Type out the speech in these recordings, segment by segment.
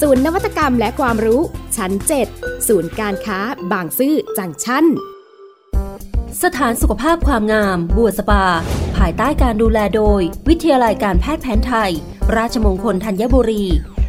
ศูนย์นวัตกรรมและความรู้ ชั้น 7 ศูนย์การค้า บางซื่อจังชั้น สถานสุขภาพความงาม บัวสปา ภายใต้การดูแลโดย วิทยาลัยการแพทย์แผนไทย ราชมงคลธัญบุรี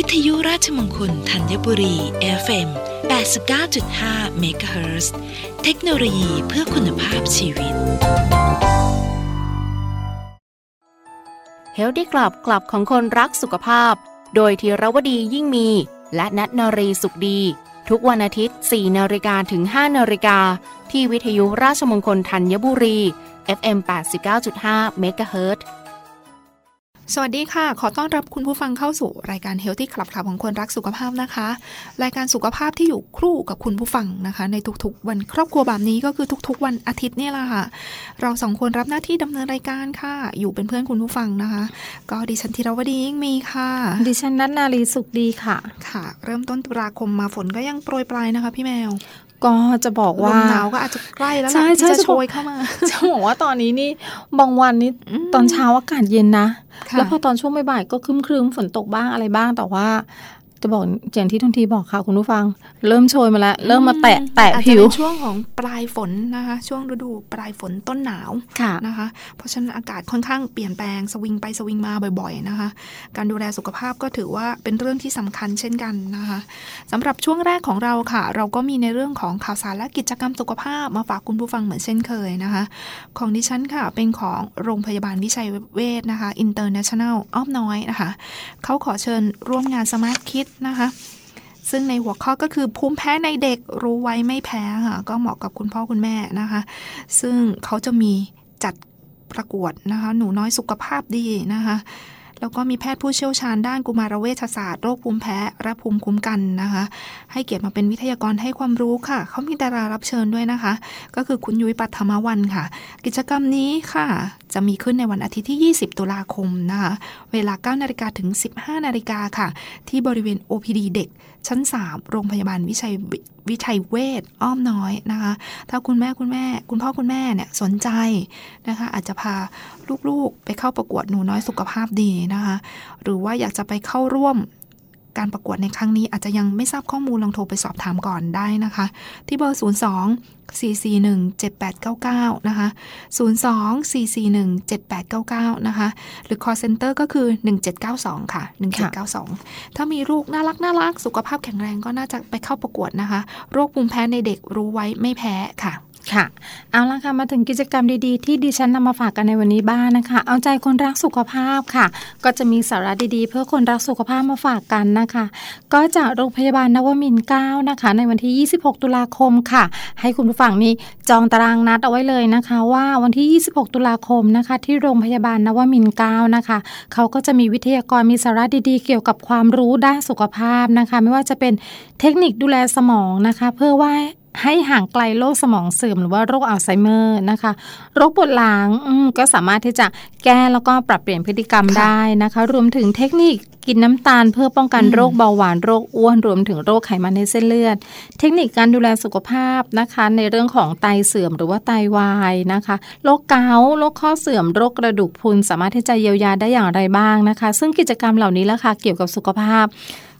วิทยุราชมงคลธัญบุรี FM 89.5 MHz เทคโนโลยีเพื่อคุณภาพชีวิต Healthy Club กลับของคนรักสุขภาพ โดยธีรวดียิ่งมี และนัทนรีสุขดี ทุกวันอาทิตย์ 4นาฬิกาถึง 5นาฬิกา ที่วิทยุราชมงคลธัญบุรี FM 89.5 MHz สวัสดีค่ะ ขอต้อนรับคุณผู้ฟังเข้าสู่รายการ Healthy Club ขับของคนรักสุขภาพนะคะ รายการสุขภาพที่อยู่ครู่กับคุณผู้ฟังนะคะ ในทุกๆ วันครอบครัวแบบนี้ก็คือทุกๆ วันอาทิตย์นี่แหละค่ะ เราสองคนรับหน้าที่ดำเนินรายการค่ะ อยู่เป็นเพื่อนคุณผู้ฟังนะคะ ก็ดิฉันธีรวดียิ่งมีค่ะ ดิฉันนัทนารีสุขดีค่ะ ค่ะ เริ่มต้นตุลาคมมาฝนก็ยังโปรยปลายนะคะ พี่แมว ก็จะบอกว่าลมหนาวก็อาจจะใกล้แล้วใช่ล่ะใช่ที่จะจะโชบอกยเข้ามาจะบอกว่าตอนนี้นี่บางวันนี่ตอนเช้าอากาศเย็นนะค่ะแล้วพอตอนช่วงบ่ายๆก็ครึ้มๆฝนตกบ้างอะไรบ้างแต่ว่า จะบอกอย่างที่ทุนทีบอกค่ะคุณผู้ฟัง เริ่มโชยมาแล้ว เริ่มมาแตะแตะอาจจะผิวเป็นช่วงของปลายฝนนะคะ ช่วงฤดูปลายฝนต้นหนาวค่ะนะคะ เพราะฉะนั้นอากาศค่อนข้างเปลี่ยนแปลงสวิงไปสวิงมาบ่อยๆนะคะ การดูแลสุขภาพก็ถือว่าเป็นเรื่องที่สำคัญเช่นกันนะคะสำหรับช่วงแรกของเราค่ะ เราก็มีในเรื่องของข่าวสารและกิจกรรมสุขภาพมาฝากคุณผู้ฟังเหมือนเช่นเคยนะคะ ของดิฉันค่ะเป็นของโรงพยาบาลวิชัยเวชนะคะ International อ้อมน้อยนะคะเขาขอเชิญร่วมงานสมาร์ทคิดนะคะ ซึ่งในหัวข้อก็คือภูมิแพ้ในเด็กรู้ไว้ไม่แพ้ค่ะก็เหมาะกับคุณพ่อคุณแม่นะคะ ซึ่งเขาจะมีจัดประกวดนะคะ หนูน้อยสุขภาพดีนะคะ แล้วก็มีแพทย์ผู้เชี่ยวชาญด้านกุมารเวชศาสตร์โรคภูมิแพ้และภูมิคุ้มกันนะคะ ให้เกียรติมาเป็นวิทยากรให้ความรู้ค่ะ เขามีดารารับเชิญด้วยนะคะ ก็คือคุณยุ้ยปัทมวันค่ะ กิจกรรมนี้ค่ะ จะมีขึ้นในวันอาทิตย์ที่ 20 ตุลาคมนะคะ เวลา 9 นาฬิกาถึง 15 นาฬิกาค่ะ ที่บริเวณ OPD เด็ก ชั้น 3 โรงพยาบาลวิชัยวิชัยเวชอ้อมน้อยนะคะ ถ้าคุณแม่คุณแม่ คุณพ่อคุณแม่เนี่ยสนใจนะคะ อาจจะพาลูกๆไปเข้าประกวดหนูน้อยสุขภาพดีนะคะ หรือว่าอยากจะไปเข้าร่วม การประกวดในครั้งนี้อาจจะยังไม่ทราบข้อมูลลองโทรไปสอบถามก่อนได้นะคะ ที่เบอร์ 02 441 7899 นะคะ 02 441 7899 นะคะ หรือ call center ก็คือ 1792 ค่ะ 1792 ถ้ามีลูกน่ารักน่ารักสุขภาพแข็งแรงก็น่าจะไปเข้าประกวดนะคะ โรคภูมิแพ้ในเด็กรู้ไว้ไม่แพ้ค่ะ ค่ะ เอาละค่ะ มาถึงกิจกรรมดีๆ ที่ดิฉันนำมาฝากกันในวันนี้บ้างนะคะ เอาใจคนรักสุขภาพค่ะ ก็จะมีสาระดีๆ เพื่อคนรักสุขภาพมาฝากกันนะคะ ก็จากโรงพยาบาลนวมินทร์9นะคะ ในวันที่ 26 ตุลาคมค่ะ ให้คุณผู้ฟังนี่จองตารางนัดเอาไว้เลยนะคะ ว่าวันที่ 26 ตุลาคมนะคะ ที่โรงพยาบาลนวมินทร์9นะคะเขาก็จะมีวิทยากรมีสาระดีๆ เกี่ยวกับความรู้ด้านสุขภาพนะคะ ไม่ว่าจะเป็นเทคนิคดูแลสมองนะคะ เพื่อว่า ให้ห่างไกลโรคสมองเสื่อมหรือว่าโรคอัลไซเมอร์นะคะ โรคปวดหลังก็สามารถที่จะแก้แล้วก็ปรับเปลี่ยนพฤติกรรมได้นะคะ รวมถึงเทคนิคกินน้ำตาลเพื่อป้องกันโรคเบาหวานโรคอ้วนรวมถึงโรคไขมันในเส้นเลือด เทคนิคการดูแลสุขภาพนะคะ ในเรื่องของไตเสื่อมหรือว่าไตวายนะคะโรคเกาต์โรคข้อเสื่อมโรคกระดูกพรุนสามารถที่จะเยียวยาได้อย่างไรบ้างนะคะ ซึ่งกิจกรรมเหล่านี้ละค่ะเกี่ยวกับสุขภาพ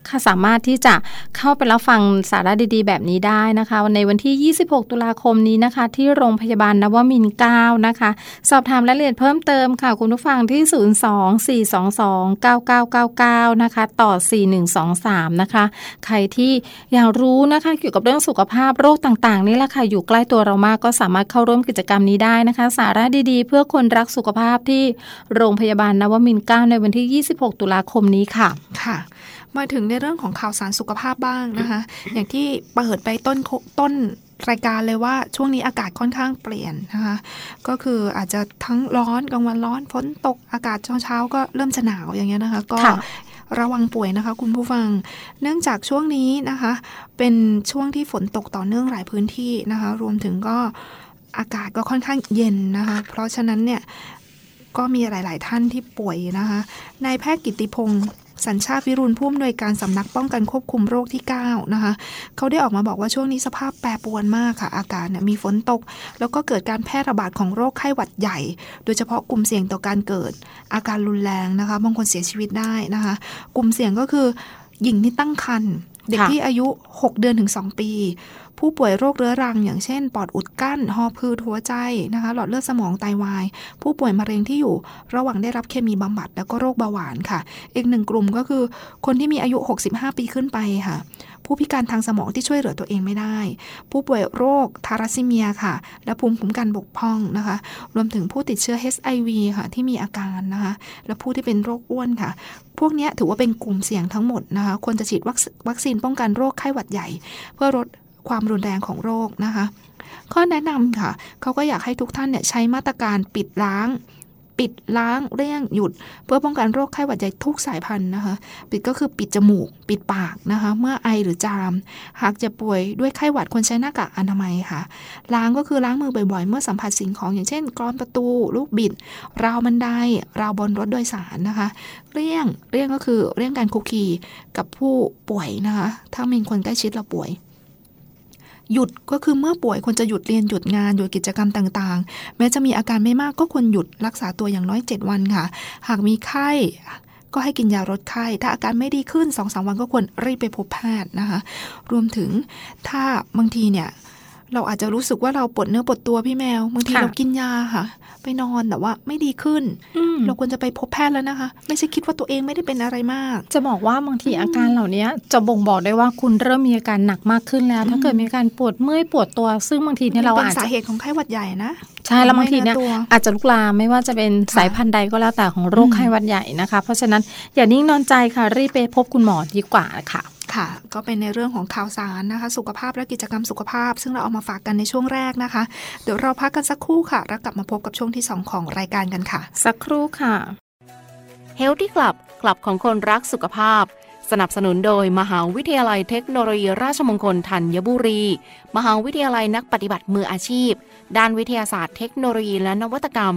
ค่ะสามารถที่จะเข้าไปรับฟังสาระดีๆ แบบนี้ได้นะคะ ในวันที่ 26 ตุลาคมนี้นะคะ ที่โรงพยาบาลนวมินทร์9นะคะ สอบถามรายละเอียดเพิ่มเติมค่ะ คุณผู้ฟังที่ 024229999 นะคะ ต่อ 4123 นะคะ ใครที่อยากรู้นะคะเกี่ยวกับเรื่องสุขภาพโรคต่างๆ นี่แหละค่ะ อยู่ใกล้ตัวเรามากก็สามารถเข้าร่วมกิจกรรมนี้ได้นะคะ สาระดีๆ เพื่อคนรักสุขภาพที่โรงพยาบาลนวมินทร์9ในวันที่ 26 ตุลาคมนี้ค่ะค่ะ มาถึงในเรื่องของข่าวสารสุขภาพบ้างนะคะ อย่างที่เปิดไปต้นโคต้นรายการเลยว่าช่วงนี้อากาศค่อนข้างเปลี่ยนนะคะก็คืออาจจะทั้งร้อนกลางวันร้อนฝนตกอากาศเช้าๆก็เริ่มจะหนาวอย่างเงี้ยนะคะ ก็ค่ะระวังป่วยนะคะ คุณผู้ฟัง เนื่องจากช่วงนี้นะคะ เป็นช่วงที่ฝนตกต่อเนื่องหลายพื้นที่นะคะ รวมถึงก็อากาศก็ค่อนข้างเย็นนะคะ เพราะฉะนั้นเนี่ยก็มีหลาย ๆ ท่านที่ป่วยนะคะนายแพทย์กิติพงศ์ สัญชาติวิรุณผู้อำนวยการสำนักป้องกันควบคุมโรคที่9นะคะเขาได้ออกมาบอกว่าช่วงนี้สภาพแปรปรวนมากค่ะ อากาศเนี่ยมีฝนตก แล้วก็เกิดการแพร่ระบาดของโรคไข้หวัดใหญ่ โดยเฉพาะกลุ่มเสี่ยงต่อการเกิด อาการรุนแรงนะคะบางคนเสียชีวิตได้นะคะ กลุ่มเสี่ยงก็คือหญิงที่ตั้งครรภ์ เด็กที่อายุ 6 เดือนถึง 2 ปี ผู้ป่วยโรคเรื้อรัง อย่างเช่น ปอดอุดกั้น หอบพืดหัวใจนะคะ หลอดเลือดสมองไตวาย ผู้ป่วยมะเร็งที่อยู่ระหว่างได้รับเคมีบำบัด แล้วก็โรคเบาหวานค่ะ อีกหนึ่งกลุ่มก็คือ คนที่มีอายุ 65 ปีขึ้นไปค่ะ ผู้พิการทางสมองที่ช่วยเหลือตัวเองไม่ได้ ผู้ป่วยโรคทาราซิเมียค่ะ และภูมิคุ้มกันบกพร่องนะคะ รวมถึงผู้ติดเชื้อ HIV ค่ะ ที่มีอาการนะคะ และผู้ที่เป็นโรคอ้วนค่ะพวกนี้ถือว่าเป็นกลุ่มเสี่ยงทั้งหมดนะคะ ควรจะฉีดวัคซีนป้องกันโรคไข้หวัดใหญ่ เพื่อลดความรุนแรงของโรคนะคะ ข้อแนะนำค่ะ เขาก็อยากให้ทุกท่านเนี่ยใช้มาตรการปิดล้าง ปิดล้างเร่งหยุด เพื่อป้องกันโรคไข้หวัดใหญ่ทุกสายพันธุ์นะคะ ปิดก็คือปิดจมูก ปิดปากนะคะ เมื่อไอหรือจาม หากจะป่วยด้วยไข้หวัดควรใช้หน้ากากอนามัยค่ะ ล้างก็คือล้างมือบ่อยๆ เมื่อสัมผัสสิ่งของอย่างเช่นกรอนประตู ลูกบิด ราวบันได ราวบนรถโดยสารนะคะเรี่ยงเรี่ยงก็คือเรี่ยงการคุกคีกับผู้ป่วยนะคะ ถ้ามีคนใกล้ชิดเราป่วย หยุดก็คือเมื่อป่วยควรจะหยุดเรียนหยุดงานหยุดกิจกรรมต่างๆ แม้จะมีอาการไม่มากก็ควรหยุดรักษาตัวอย่างน้อย 7 วันค่ะ หากมีไข้ก็ให้กินยาลดไข้ ถ้าอาการไม่ดีขึ้น2อสวันก็ควรรีบไปพบแพทย์นะคะ รวมถึงถ้าบางทีเนี่ยเราอาจจะรู้สึกว่าเราปวดเนื้อปวดตัวพี่แมว บางทีเรากินยาค่ะ ไปนอนแต่ว่าไม่ดีขึ้น เราควรจะไปพบแพทย์แล้วนะคะ ไม่ใช่คิดว่าตัวเองไม่ได้เป็นอะไรมาก จะบอกว่าบางทีอาการเหล่านี้จะบ่งบอกได้ว่าคุณเริ่มมีอาการหนักมากขึ้นแล้ว ถ้าเกิดมีการปวดเมื่อยปวดตัว ซึ่งบางทีเนี่ยเราอาจจะสาเหตุของไข้หวัดใหญ่นะใช่แล้วบางทีเนี่ยอาจจะลุกลามไม่ว่าจะเป็นสายพันธุ์ใดก็แล้วแต่ของโรคไข้หวัดใหญ่นะคะ เพราะฉะนั้นอย่านิ่งนอนใจค่ะรีบไปพบคุณหมอดีกว่าค่ะ ค่ะ ก็เป็นในเรื่องของข่าวสารนะคะ สุขภาพและกิจกรรมสุขภาพ ซึ่งเราเอามาฝากกันในช่วงแรกนะคะ เดี๋ยวเราพักกันสักครู่ค่ะ แล้วกลับมาพบกับช่วงที่ 2 ของรายการกันค่ะ สักครู่ค่ะ Healthy Club กลับของคนรักสุขภาพ สนับสนุนโดยมหาวิทยาลัยเทคโนโลยีราชมงคลธัญบุรี มหาวิทยาลัยนักปฏิบัติมืออาชีพ ด้านวิทยาศาสตร์เทคโนโลยีและนวัตกรรม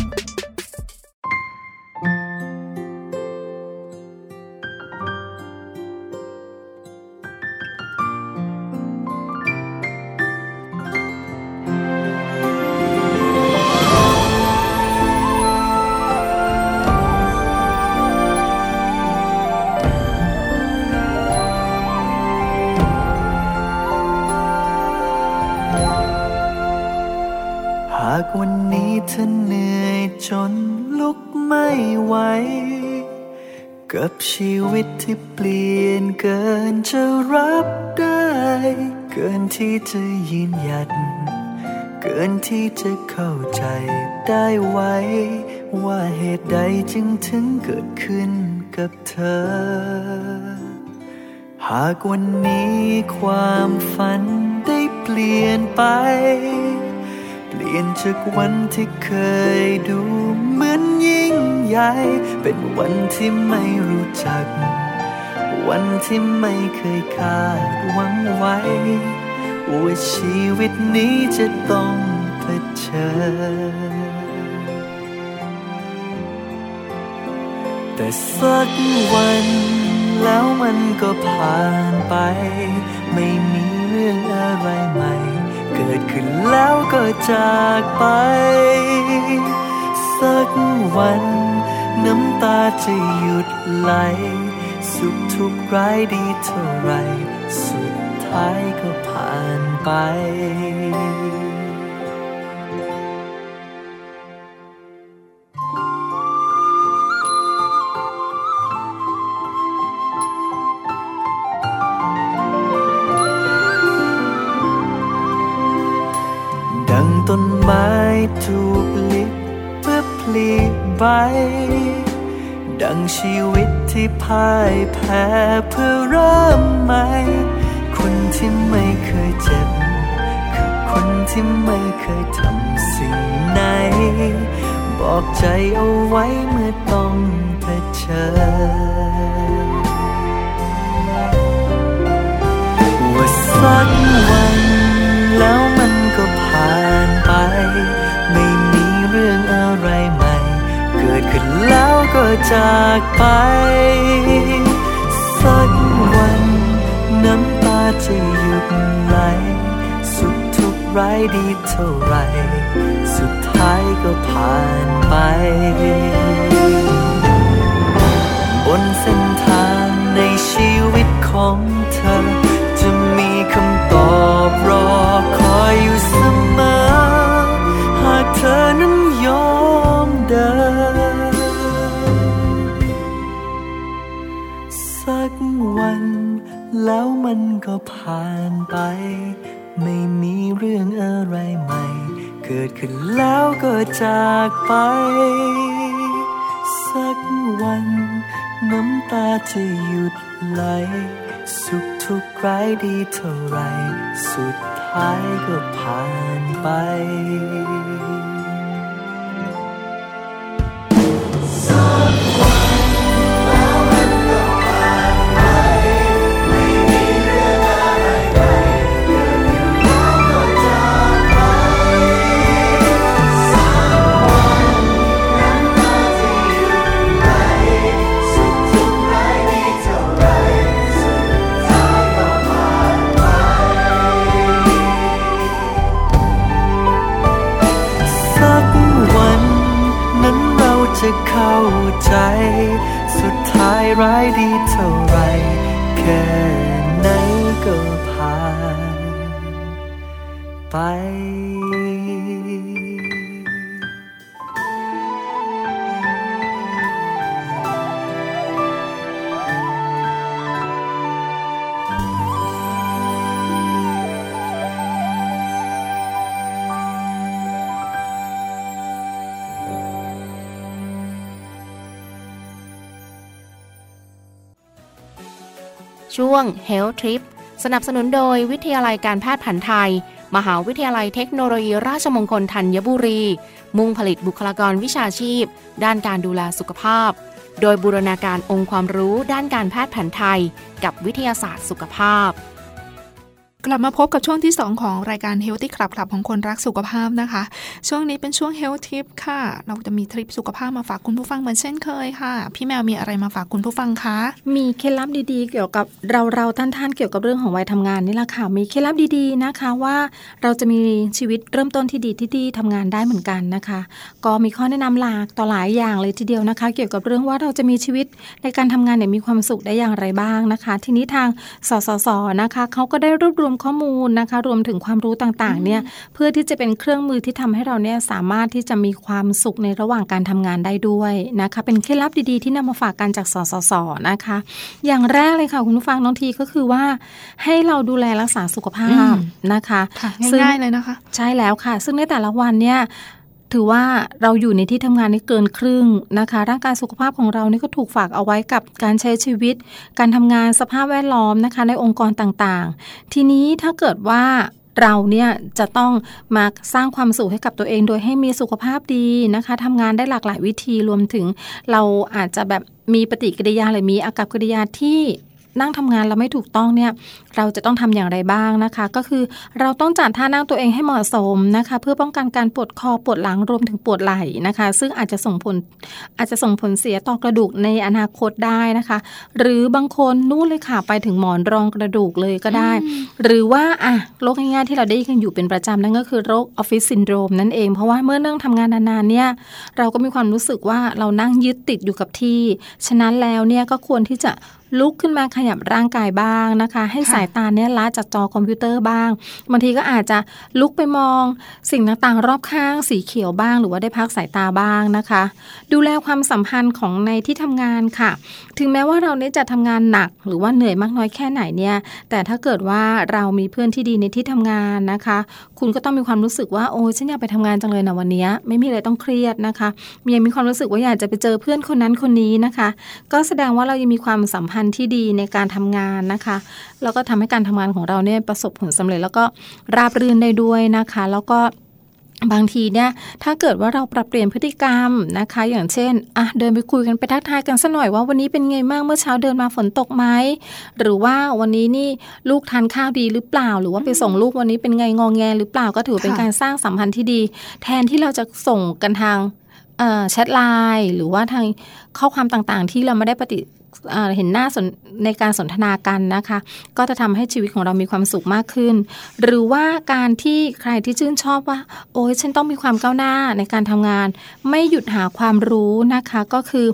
ชีวิตที่เปลี่ยนเกินจะรับได้ เกินที่จะยืนหยัด เกินที่จะเข้าใจได้ไว้ ว่าเหตุใดจึงถึงเกิดขึ้นกับเธอ หากวันนี้ความฝันได้เปลี่ยนไป เปลี่ยนจากวันที่เคยดู เหมือนยิ่งใหญ่เป็นวันที่ไม่รู้จัก วันที่ไม่เคยคาดหวังไว้ ว่าชีวิตนี้จะต้องเผชิญแต่สักวันแล้วมันก็ผ่านไป ไม่มีเรื่องอะไรใหม่ เกิดขึ้นแล้วก็จากไป สักวัน น้ำตาจะหยุดไหล สุขทุกข์ร้ายดีเท่าไร สุดท้ายก็ผ่านไปดังต้นไม้ถูกลิบเพื่อพลีใบ ดังชีวิตที่พ่ายแพ้เพื่อเริ่มใหม่ คนที่ไม่เคยเจ็บ คือคนที่ไม่เคยทำสิ่งไหน บอกใจเอาไว้เมื่อต้องเผชิญว่าสักวัน ขึ้นแล้วก็จากไป สักวันน้ำตาจะหยุดไหล สุขทุกข์ร้ายดีเท่าไร สุดท้ายก็ผ่านไป บนเส้นทางในชีวิตของเธอ จากไป สักวัน น้ำตาจะหยุดไหล สุขทุกข์ร้ายดีเท่าไร สุดท้ายก็ผ่านไป ช่วง Health Trip สนับสนุนโดยวิทยาลัยการแพทย์แผนไทย มหาวิทยาลัยเทคโนโลยีราชมงคลธัญบุรี มุ่งผลิตบุคลากรวิชาชีพ ด้านการดูแลสุขภาพ โดยบูรณาการองค์ความรู้ด้านการแพทย์แผนไทย กับวิทยาศาสตร์สุขภาพ กลับมาพบกับช่วงที่ 2 ของรายการ Healthy Club คลับของคนรักสุขภาพนะคะ ช่วงนี้เป็นช่วง Health Tip ค่ะ เราจะมีทริปสุขภาพมาฝากคุณผู้ฟังเหมือนเช่นเคยค่ะ พี่แมวมีอะไรมาฝากคุณผู้ฟังคะ มีเคล็ดลับดีๆ เกี่ยวกับเราเราท่านท่านๆเกี่ยวกับเรื่องของวัยทำงานนี่แหละค่ะ มีเคล็ดลับดีๆนะคะว่าเราจะมีชีวิตเริ่มต้นที่ดีที่ดีทำงานได้เหมือนกันนะคะ ก็มีข้อแนะนำหลากต่อหลายอย่างเลยทีเดียวนะคะ เกี่ยวกับเรื่องว่าเราจะมีชีวิตในการทำงานเนี่ยมีความสุขได้อย่างไรบ้างนะคะ ทีนี้ทางสสสนะคะเขาก็ได้รวบรวมข้อมูลนะคะ รวมถึงความรู้ต่างๆเนี่ยเพื่อที่จะเป็นเครื่องมือที่ทำให้เราเนี่ยสามารถที่จะมีความสุขในระหว่างการทำงานได้ด้วยนะคะ เป็นเคล็ดลับดีๆที่นำมาฝากกันจากสสสนะคะ อย่างแรกเลยค่ะคุณผู้ฟังน้องทีก็คือว่า ให้เราดูแลรักษาสุขภาพนะคะค่ะซึ่งง่ายๆเลยนะคะ ใช่แล้วค่ะ ซึ่งในแต่ละวันเนี่ย ถือว่าเราอยู่ในที่ทำงานนี่เกินครึ่งนะคะ ร่างกายสุขภาพของเรานี่ก็ถูกฝากเอาไว้กับการใช้ชีวิต การทำงานสภาพแวดล้อมนะคะ ในองค์กรต่างๆ ทีนี้ถ้าเกิดว่าเราเนี่ยจะต้องมาสร้างความสุขให้กับตัวเองโดยให้มีสุขภาพดีนะคะทำงานได้หลากหลายวิธีรวมถึง เราอาจจะแบบมีปฏิกิริยาหรือมีอากับกิริยาที่นั่งทำงานเราไม่ถูกต้องเนี่ยเราจะต้องทำอย่างไรบ้างนะคะ ก็คือเราต้องจัดท่านั่งตัวเองให้เหมาะสมนะคะ เพื่อป้องกันการปวดคอปวดหลังรวมถึงปวดไหล่นะคะ ซึ่งอาจจะส่งผลอาจจะส่งผลเสียต่อกระดูกในอนาคตได้นะคะ หรือบางคนนู่นเลยค่ะไปถึงหมอนรองกระดูกเลยก็ได้ หรือว่าอะโรคง่ายๆที่เราได้ยินอยู่เป็นประจำนั่นก็คือโรคออฟฟิศซินโดรมนั่นเองเพราะว่าเมื่อนั่งทำงานนานๆเนี่ยเราก็มีความรู้สึกว่าเรานั่งยึดติดอยู่กับที่ ฉะนั้นแล้วเนี่ยก็ควรที่จะลุกขึ้นมาขยับร่างกายบ้างนะคะ ให้สายายตาเนี่ยละจากจอคอมพิวเตอร์บ้าง บางทีก็อาจจะลุกไปมอง สิ่งต่างๆ รอบข้างสีเขียวบ้าง หรือว่าได้พักสายตาบ้างนะคะ ดูแลความสัมพันธ์ของในที่ทำงานค่ะ ถึงแม้ว่าเราเนี่ยจะทำงานหนัก หรือว่าเหนื่อยมากน้อยแค่ไหนเนี่ย แต่ถ้าเกิดว่าเรามีเพื่อนที่ดีในที่ทำงานนะคะ คุณก็ต้องมีความรู้สึกว่าโอ้ฉันอยากไปทำงานจังเลยนะวันนี้ไม่มีอะไรต้องเครียดนะคะยังมีความรู้สึกว่าอยากจะไปเจอเพื่อนคนนั้นคนนี้นะคะ ก็แสดงว่าเรายังมีความสัมพันธ์ที่ดีในการทำงานนะคะ แล้วก็ทำให้การทำงานของเราเนี่ยประสบผลสำเร็จ แล้วก็ราบรื่นได้ด้วยนะคะ แล้วก็บางทีเนี่ยถ้าเกิดว่าเราปรับเปลี่ยนพฤติกรรมนะคะ อย่างเช่นอะเดินไปคุยกันไปทักทายกันสัหน่อยว่าวันนี้เป็นไงบ้างเมื่อเช้าเดินมาฝนตกไหมหรือว่าวันนี้นี่ลูกทานข้าวดีหรือเปล่า หรือว่าไปส่งลูกวันนี้เป็นไงงองแงหรือเปล่าก็ถือเป็นการสร้างสัมพันธ์ที่ดี แทนที่เราจะส่งกันทางแชทไลน์หรือว่าทางข้อความต่างๆ ที่เราไม่ได้ปฏิ เห็นหน้าในการสนทนากันนะคะ ก็จะทำให้ชีวิตของเรามีความสุขมากขึ้น หรือว่าการที่ใครที่ชื่นชอบว่า โอ้ยฉันต้องมีความก้าวหน้าในการทำงาน ไม่หยุดหาความรู้นะคะ ก็คือ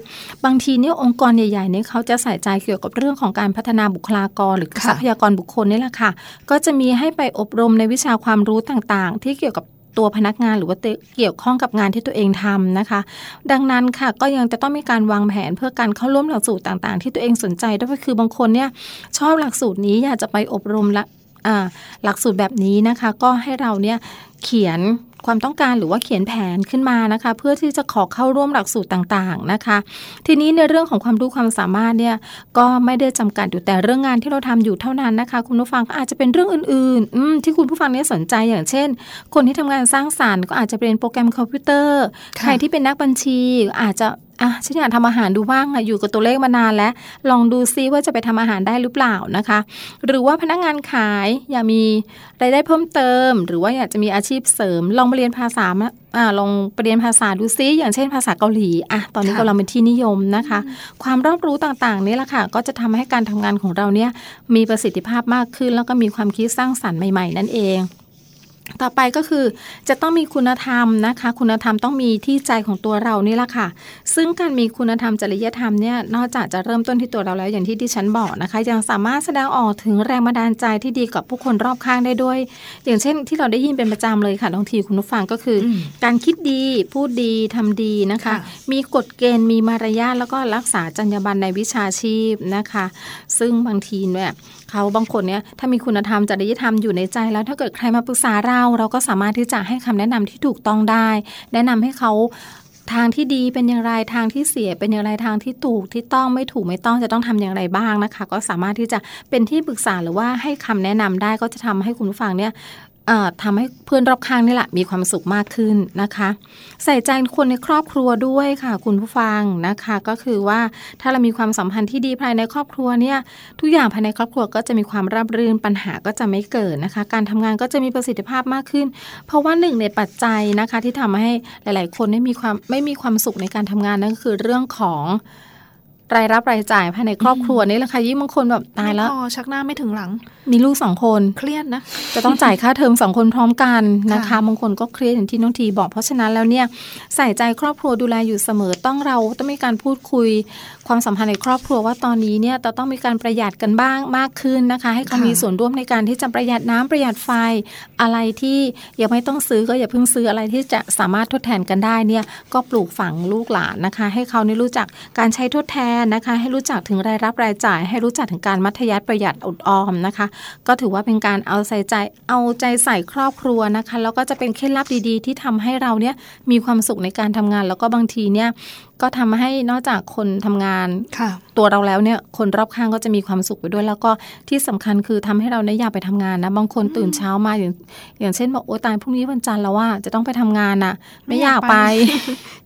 บางทีเนี่ยองค์กรใหญ่ๆเนี่ยเขาจะใส่ใจเกี่ยวกับเรื่องของการพัฒนาบุคลากร หรือทรัพยากรบุคคลนี่แหละค่ะ ก็จะมีให้ไปอบรมในวิชาความรู้ต่างๆ ที่เกี่ยวกับ ตัวพนักงานหรือว่าเกี่ยวข้องกับงานที่ตัวเองทำนะคะ ดังนั้นค่ะก็ยังจะต้องมีการวางแผนเพื่อการเข้าร่วมหลักสูตรต่างๆ ที่ตัวเองสนใจด้วยก็คือบางคนเนี่ยชอบหลักสูตรนี้อยากจะไปอบรมละหลักสูตรแบบนี้นะคะ ก็ให้เราเนี่ยเขียน ความต้องการหรือว่าเขียนแผนขึ้นมานะคะ เพื่อที่จะขอเข้าร่วมหลักสูตรต่างๆนะคะ ทีนี้ในเรื่องของความรู้ความสามารถเนี่ยก็ไม่ได้จำกัดอยู่แต่เรื่องงานที่เราทำอยู่เท่านั้นนะคะ คุณผู้ฟังก็อาจจะเป็นเรื่องอื่นๆที่คุณผู้ฟังเนี่ยสนใจอย่างเช่น คนที่ทำงานสร้างสารรค์ก็อาจจะเป็นโปรแกรมคอมพิวเตอร์ ใครที่เป็นนักบัญชีอาจจะอะฉันอยากทำอาหารดูบ้างอะอยู่กับตัวเลขมานานแล้ว ลองดูซิว่าจะไปทำอาหารได้หรือเปล่านะคะ หรือว่าพนักงานขายอยากมีรายได้เพิ่มเติม หรือว่าอยากจะมีอาชีพเสริม ลองไปเรียนภาษาอ่าลองไปเรียนภาษาดูซิอย่างเช่นภาษาเกาหลีอะตอนนี้กำลังเป็นที่นิยมนะคะ ความรอบรู้ต่างๆ นี่แหละค่ะ ก็จะทำให้การทำงานของเราเนี่ยมีประสิทธิภาพมากขึ้น แล้วก็มีความคิดสร้างสรรค์ใหม่ ๆ นั่นเอง ต่อไปก็คือจะต้องมีคุณธรรมนะคะ คุณธรรมต้องมีที่ใจของตัวเรานี่แหละค่ะ ซึ่งการมีคุณธรรมจริยธรรมเนี่ยนอกจากจะเริ่มต้นที่ตัวเราแล้วอย่างที่ดิฉันบอกนะคะ ยังสามารถแสดงออกถึงแรงบันดาลใจที่ดีกับผู้คนรอบข้างได้ด้วย อย่างเช่น ที่เราได้ยินเป็นประจำเลยค่ะบางทีคุณผู้ฟังก็คือการคิดดีพูดดีทำดีนะคะ มีกฎเกณฑ์มีมารยาทแล้วก็รักษาจรรยาบรรณในวิชาชีพนะคะ ซึ่งบางทีเนี่ย เขาบางคนเนี่ยถ้ามีคุณธรรมจริยธรรมอยู่ในใจ แล้วถ้าเกิดใครมาปรึกษาเรา เราก็สามารถที่จะให้คำแนะนำที่ถูกต้องได้ แนะนำให้เขาทางที่ดีเป็นอย่างไรทางที่เสียเป็นอย่างไรทางที่ถูกที่ต้องไม่ถูกไม่ต้องจะต้องทำอย่างไรบ้างนะคะ ก็สามารถที่จะเป็นที่ปรึกษาหรือว่าให้คำแนะนำได้ก็จะทำให้คุณผู้ฟังเนี่ย ทำให้เพื่อนรอบข้างนี่แหละมีความสุขมากขึ้นนะคะ ใส่ใจคนในครอบครัวด้วยค่ะ คุณผู้ฟังนะคะ ก็คือว่าถ้าเรามีความสัมพันธ์ที่ดีภายในครอบครัวเนี่ยทุกอย่างภายในครอบครัวก็จะมีความราบรื่นปัญหาก็จะไม่เกิดนะคะ การทำงานก็จะมีประสิทธิภาพมากขึ้น เพราะว่าหนึ่งในปัจจัยนะคะที่ทำให้หลาย ๆ คนไม่มีความไม่มีความสุขในการทำงานนั่นก็คือเรื่องของ รายรับรายจ่ายภายในครอบครัวนี่แหละค่ะยิ่งบางคนแบบตายแล้วชักหน้าไม่ถึงหลัง มีลูกสองคนเครียดนะจะต้องจ่ายค่าเทอมสองคนพร้อมกันนะคะบางคนก็เครียดอย่างที่น้องทีบอกเพราะฉะนั้นแล้วเนี่ยใส่ใจครอบครัวดูแลอยู่เสมอต้องเราต้องมีการพูดคุย ความสัมพันธ์ในครอบครัวว่าตอนนี้เนี่ยเราต้องมีการประหยัดกันบ้างมากขึ้นนะคะ ให้เขามีส่วนร่วมในการที่จะประหยัดน้ำประหยัดไฟอะไรที่ยังไม่ต้องซื้อก็อย่าเพิ่งซื้ออะไรที่จะสามารถทดแทนกันได้เนี่ยก็ปลูกฝังลูกหลานนะคะ ให้เขาได้รู้จักการใช้ทดแทนนะคะ ให้รู้จักถึงรายรับรายจ่าย ให้รู้จักถึงการมัธยัติประหยัดอดออมนะคะ ก็ถือว่าเป็นการเอาใส่ใจเอาใจใส่ครอบครัวนะคะ แล้วก็จะเป็นเคล็ดลับดีๆ ที่ทำให้เราเนี่ยมีความสุขในการทำงาน แล้วก็บางทีเนี่ย ก็ทำให้นอกจากคนทำงานค่ะตัวเราแล้วเนี่ยคนรอบข้างก็จะมีความสุขไปด้วย แล้วก็ที่สำคัญคือทำให้เราเนี่ยอยากไปทำงานนะบางคนตื่นเช้ามาอย่างอย่างเช่นบอกโอ้ตายพรุ่งนี้วันจันทร์แล้วว่าจะต้องไปทำงานน่ะ ไม่อยากไป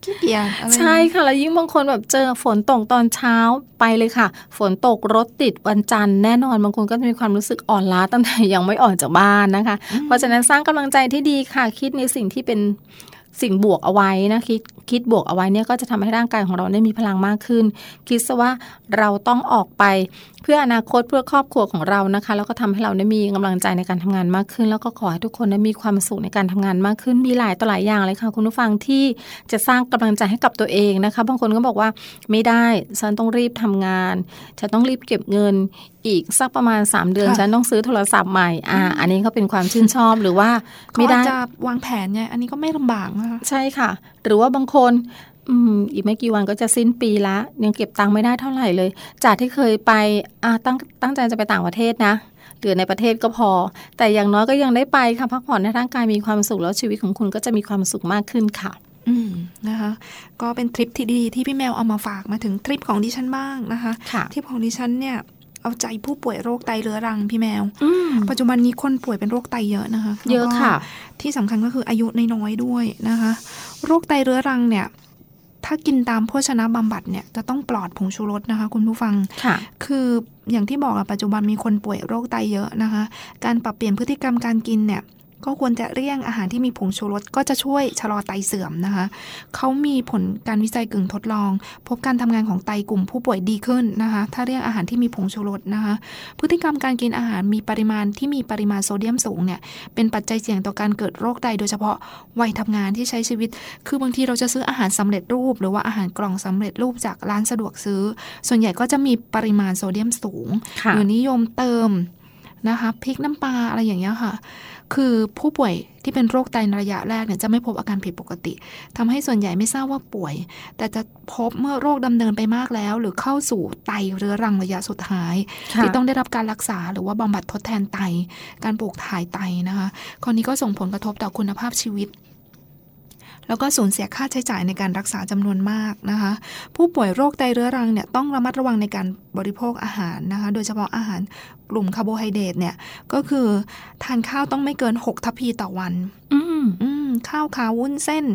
ขี้เกียจอะไรใช่ค่ะแล้วยิ่งบางคนแบบเจอฝนตกตอนเช้าไปเลยค่ะ ฝนตกรถติดวันจันทร์แน่นอนบางคนก็จะมีความรู้สึกอ่อนล้าตั้งแต่ยังไม่ออกจากบ้านนะคะ เพราะฉะนั้นสร้างกำลังใจที่ดีค่ะคิดในสิ่งที่เป็น สิ่งบวกเอาไว้นะคิดคิดบวกเอาไว้เนี่ยก็จะทำให้ร่างกายของเราได้มีพลังมากขึ้น คิดซะว่าเราต้องออกไปเพื่ออนาคตเพื่อครอบครัวของเรานะคะ แล้วก็ทำให้เราได้มีกำลังใจในการทำงานมากขึ้น แล้วก็ขอให้ทุกคนได้มีความสุขในการทำงานมากขึ้น มีหลายต่อหลายอย่างเลยค่ะ คุณผู้ฟังที่จะสร้างกำลังใจให้กับตัวเองนะคะ บางคนก็บอกว่าไม่ได้ฉันต้องรีบทำงานฉันต้องรีบเก็บเงินอีกสักประมาณ 3 เดือนค่ะฉันต้องซื้อโทรศัพท์ใหม่อ่าอันนี้ก็เป็นความชื่นชอบหรือว่าเขาไม่อาได้จจะวางแผนไงอันนี้ก็ไม่ลำบากนะคะใช่ค่ะ หรือว่าบางคน อืม อีกไม่กี่วันก็จะสิ้นปีละ ยังเก็บตังค์ไม่ได้เท่าไหร่เลย จากที่เคยไปอ่าตั้งตั้งใจจะไปต่างประเทศนะเหลือในประเทศก็พอ แต่อย่างน้อยก็ยังได้ไปค่ะพักผ่อนให้ร่างกายมีความสุขแล้วชีวิตของคุณก็จะมีความสุขมากขึ้นค่ะอืมนะคะ ก็เป็นทริปที่ดีที่พี่แมวเอามาฝากมาถึงทริปของดิฉันบ้างนะคะค่ะทริปของดิฉันเนี่ยเอาใจผู้ป่วยโรคไตเรื้อรังพี่แมวอืมปัจจุบันนี้คนป่วยเป็นโรคไตเยอะนะคะ เยอะแล้วก็ค่ะ ที่สำคัญก็คืออายุน้อยๆด้วยนะคะ โรคไตเรื้อรังเนี่ย ถ้ากินตามโภชนะบำบัดเนี่ยจะต้องปลอดผงชูรสนะคะ คุณผู้ฟังค่ะ คืออย่างที่บอกอะปัจจุบันมีคนป่วยโรคไตเยอะนะคะ การปรับเปลี่ยนพฤติกรรมการกินเนี่ย ก็ควรจะเลี่ยงอาหารที่มีผงชูรสก็จะช่วยชะลอไตเสื่อมนะคะ เขามีผลการวิจัยกึ่งทดลอง พบการทำงานของไตกลุ่มผู้ป่วยดีขึ้นนะคะ ถ้าเลี่ยงอาหารที่มีผงชูรสนะคะ พฤติกรรมการกินอาหารมีปริมาณที่มีปริมาณโซเดียมสูงเนี่ย เป็นปัจจัยเสี่ยงต่อการเกิดโรคไตโดยเฉพาะวัยทำงานที่ใช้ชีวิต คือบางทีเราจะซื้ออาหารสำเร็จรูป หรือว่าอาหารกล่องสำเร็จรูปจากร้านสะดวกซื้อ ส่วนใหญ่ก็จะมีปริมาณโซเดียมสูงค่ะหรือนิยมเติมนะคะพริกน้ำปลาอะไรอย่างเงี้ยค่ะ คือผู้ป่วยที่เป็นโรคไตในระยะแรกเนี่ยจะไม่พบอาการผิดปกติทำให้ส่วนใหญ่ไม่ทราบว่าป่วย แต่จะพบเมื่อโรคดำเนินไปมากแล้ว หรือเข้าสู่ไตเรื้อรังระยะสุดท้ายค่ะที่ต้องได้รับการรักษาหรือว่าบำบัดทดแทนไต การปลูกถ่ายไตนะคะคราวนี้ก็ส่งผลกระทบต่อคุณภาพชีวิต แล้วก็สูญเสียค่าใช้จ่ายในการรักษาจำนวนมากนะคะ ผู้ป่วยโรคไตเรื้อรังเนี่ยต้องระมัดระวังในการบริโภคอาหารนะคะ โดยเฉพาะอาหารกลุ่มคาร์โบไฮเดรตเนี่ยก็คือทานข้าวต้องไม่เกิน 6 ทัพพีต่อวัน อืมอืมข้าวขาววุ้นเส้น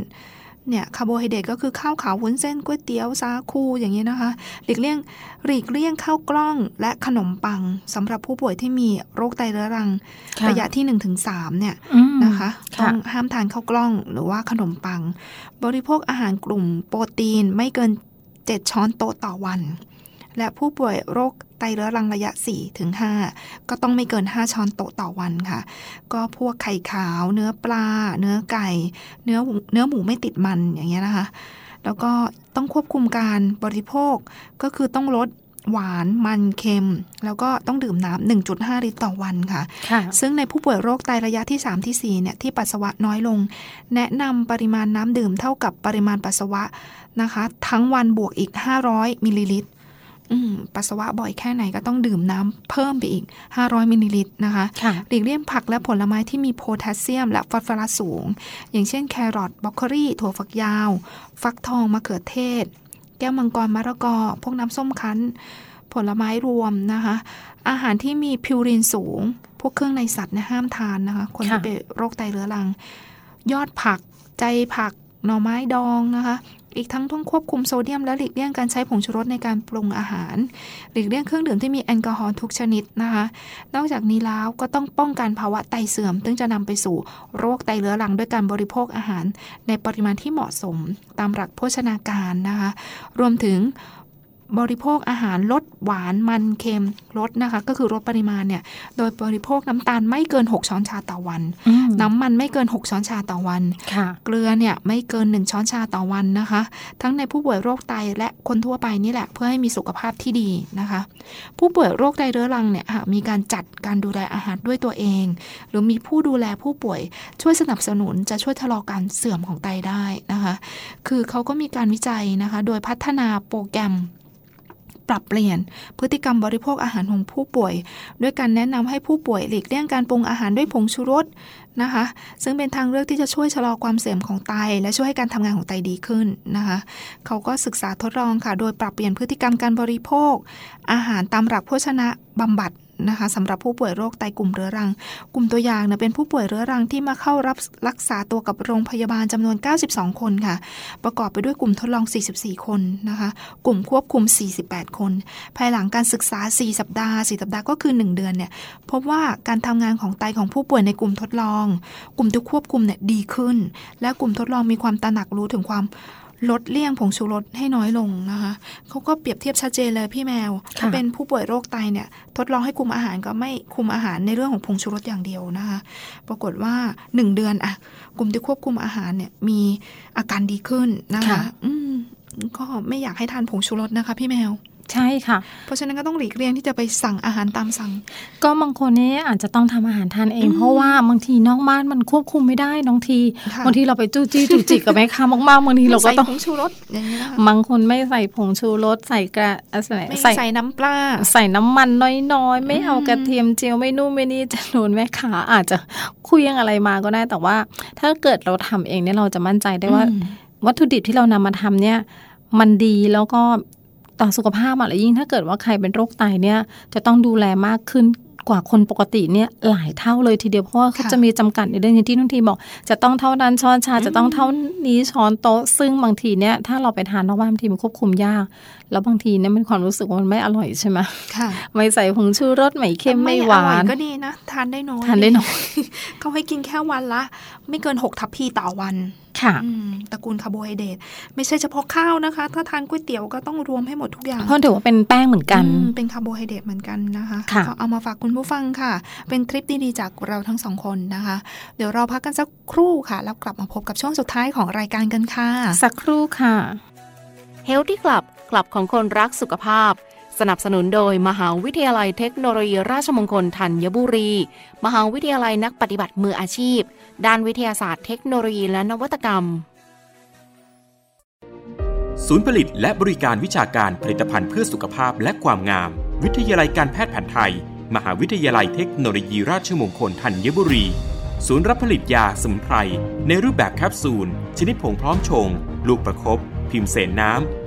เนี่ยคาร์โบไฮเดรตก็คือข้าวขาววุ้นเส้นก๋วยเตี๋ยวสาคูอย่างเนี้ยนะคะ หลีกเลี่ยงหลีกเลี่ยงข้าวกล้องและขนมปังสำหรับผู้ป่วยที่มีโรคไตเรื้อรังค่ะระยะที่1-3เนี่ยอืมนะคะค่ะต้องห้ามทานข้าวกล้องหรือว่าขนมปัง บริโภคอาหารกลุ่มโปรตีนไม่เกิน 7 ช้อนโต๊ะต่อวัน และผู้ป่วยโรคไตเรื้อรังระยะ 4 ถึง 5 ก็ต้องไม่เกิน 5 ช้อนโต๊ะต่อวันค่ะ ก็พวกไข่ขาว เนื้อปลา เนื้อไก่ เนื้อหมูเนื้อหมูไม่ติดมันอย่างเงี้ยนะคะ แล้วก็ต้องควบคุมการบริโภคก็คือต้องลดหวานมันเค็ม แล้วก็ต้องดื่มน้ำ1.5 ลิตรต่อวันค่ะค่ะซึ่งในผู้ป่วยโรคไตระยะที่ 3 ที่ 4 เนี่ย ที่ปัสสาวะน้อยลง แนะนำปริมาณน้ำดื่มเท่ากับปริมาณปัสสาวะนะคะ ทั้งวันบวกอีก 500 มิลลิลิตรอืม ปัสสาวะบ่อยแค่ไหนก็ต้องดื่มน้ำเพิ่มไปอีก 500 มิลลิลิตรนะคะค่ะหลีกเลี่ยงผักและผลไม้ที่มีโพแทสเซียม และฟอสฟอรัสสูง อย่างเช่นแครอทบรอกโคลีถั่วฝักยาว ฟักทองมะเขือเทศ แก้วมังกรมะละกอ พวกน้ำส้มคั้น ผลไม้รวมนะคะ อาหารที่มีพิวรินสูง พวกเครื่องในสัตว์เนี่ยห้ามทานนะคะ คนที่ค่ะเป็นโรคไตเรื้อรัง ยอดผักใจผักหน่อไม้ดองนะคะ อีกทั้งต้องควบคุมโซเดียมและหลีกเลี่ยงการใช้ผงชูรสในการปรุงอาหาร หลีกเลี่ยงเครื่องดื่มที่มีแอลกอฮอล์ทุกชนิดนะคะ นอกจากนี้แล้วก็ต้องป้องกันภาวะไตเสื่อม ซึ่งจะนำไปสู่โรคไตเรื้อรังด้วยการบริโภคอาหาร ในปริมาณที่เหมาะสมตามหลักโภชนาการนะคะ รวมถึง บริโภคอาหารลดหวานมันเค็มลดนะคะ ก็คือลดปริมาณเนี่ย โดยบริโภคน้ำตาลไม่เกิน 6 ช้อนชาต่อวันอืมน้ำมันไม่เกิน 6 ช้อนชาต่อวันค่ะเกลือเนี่ยไม่เกิน 1 ช้อนชาต่อวันนะคะ ทั้งในผู้ป่วยโรคไตและคนทั่วไปนี่แหละเพื่อให้มีสุขภาพที่ดีนะคะ ผู้ป่วยโรคไตเรื้อรังเนี่ยหากมีการจัดการดูแลอาหารด้วยตัวเอง หรือมีผู้ดูแลผู้ป่วยช่วยสนับสนุนจะช่วยชะลอการเสื่อมของไตได้นะคะ คือเขาก็มีการวิจัยนะคะ โดยพัฒนาโปรแกรม ปรับเปลี่ยน พฤติกรรมบริโภคอาหารของผู้ป่วย ด้วยการแนะนำให้ผู้ป่วยหลีกเลี่ยงการปรุงอาหารด้วยผงชูรสนะคะ ซึ่งเป็นทางเลือกที่จะช่วยชะลอความเสื่อมของไต และช่วยให้การทำงานของไตดีขึ้นนะคะ เขาก็ศึกษาทดลองค่ะ โดยปรับเปลี่ยนพฤติกรรมการบริโภค อาหารตามหลักโภชนะบำบัด นะคะสำหรับผู้ป่วยโรคไตกลุ่มเรื้อรัง กลุ่มตัวอย่างเนี่ยเป็นผู้ป่วยเรื้อรังที่มาเข้ารับรักษาตัวกับโรงพยาบาลจำนวน 92 คนค่ะ ประกอบไปด้วยกลุ่มทดลอง 44 คนนะคะ กลุ่มควบคุม 48 คน ภายหลังการศึกษา 4 สัปดาห์ 4 สัปดาห์ก็คือ 1 เดือนเนี่ยพบว่าการทำงานของไตของผู้ป่วยในกลุ่มทดลอง กลุ่มที่ควบคุมเนี่ยดีขึ้น และกลุ่มทดลองมีความตระหนักรู้ถึงความ ลดเลี่ยงผงชูรสให้น้อยลงนะคะเขาก็เปรียบเทียบชัดเจนเลยพี่แมว ถ้าเป็นผู้ป่วยโรคไตเนี่ยทดลองให้คุมอาหารก็ไม่คุมอาหารในเรื่องของผงชูรสอย่างเดียวนะคะ ปรากฏว่า 1 เดือนอะกลุ่มที่ควบคุมอาหารเนี่ยมีอาการดีขึ้นนะคะ อืมก็ไม่อยากให้ทานผงชูรสนะคะ พี่แมว ใช่ค่ะ เพราะฉะนั้นก็ต้องหลีกเลี่ยงที่จะไปสั่งอาหารตามสั่ง ก็บางคนนี่อาจจะต้องทำอาหารทานเอง เพราะว่าบางทีนอกบ้านมันควบคุมไม่ได้น้องทีค่ะบางทีเราไปจู้จี้จุกจิกกับแม่ค้ามากๆบางทีเราก็ต้องใส่ผงชูรสอย่างนี้นะคะบางคนไม่ใส่ผงชูรสใส่กระใส่ไม่ใส่น้ำปลาใส่น้ำมันน้อยๆ ไม่เอากระเทียมเจียวไม่นู่นไม่นี่จะโดนแม่ค้าอาจจะคุยยังอะไรมาก็ได้แต่ว่า ถ้าเกิดเราทำเองเนี่ยเราจะมั่นใจได้ว่า วัตถุดิบที่เรานำมาทำเนี่ยมันดีแล้วก็ ต่อสุขภาพอะและยิ่งถ้าเกิดว่าใครเป็นโรคไตเนี่ยจะต้องดูแลมากขึ้นกว่าคนปกติเนี่ยหลายเท่าเลยทีเดียวเพราะว่าเขาจะมีจำกัดในเรื่องที่นุ่นทีบอก จะต้องเท่านั้นช้อนชาจะต้องเท่านี้ช้อนโต๊ะซึ่งบางทีเนี่ยถ้าเราไปทานนอกบ้านบางทีมันควบคุมยากแล้วบางทีเนี่ยมันความรู้สึกว่ามันไม่อร่อยใช่ไหมค่ะ ไม่ใส่ผงชูรสไม่เค็มไม่หวาอร่อยนก็ดีนะ ทานได้น้อยทานได้น้อยเขาให้กินแค่วันละ ไม่เกิน6ทัพพีต่อวันค่ะอืมตระกูลคาร์โบไฮเดรตไม่ใช่เฉพาะข้าวนะคะ ถ้าทานก๋วยเตี๋ยวก็ต้องรวมให้หมดทุกอย่าง เพราะถือว่เป็นแป้งเหมือนกันอืมเป็นคาร์โบไฮเดรตเหมือนกันนะคะค่ะก็เอามาฝากคุณผู้ฟังค่ะ เป็นทริปดีๆจากเราทั้งสองคนนะคะ เดี๋ยวเราพักกันสักครู่ค่ะ แล้วกลับมาพบกับช่วงสุดท้ายของรายการกันค่ะ สักครู่ค่ะ Healthy Club คลับของคนรักสุขภาพ สนับสนุนโดยมหาวิทยาลัยเทคโนโลยีราชมงคลธัญบุรี มหาวิทยาลัยนักปฏิบัติมืออาชีพ ด้านวิทยาศาสตร์เทคโนโลยีและนวัตกรรม ศูนย์ผลิตและบริการวิชาการผลิตภัณฑ์เพื่อสุขภาพและความงาม วิทยาลัยการแพทย์แผนไทย มหาวิทยาลัยเทคโนโลยีราชมงคลธัญบุรีศูนย์รับผลิตยาสมุนไพรในรูปแบบแคปซูล ชนิดผงพร้อมชง ลูกประคบพิมพ์เสนน้ำ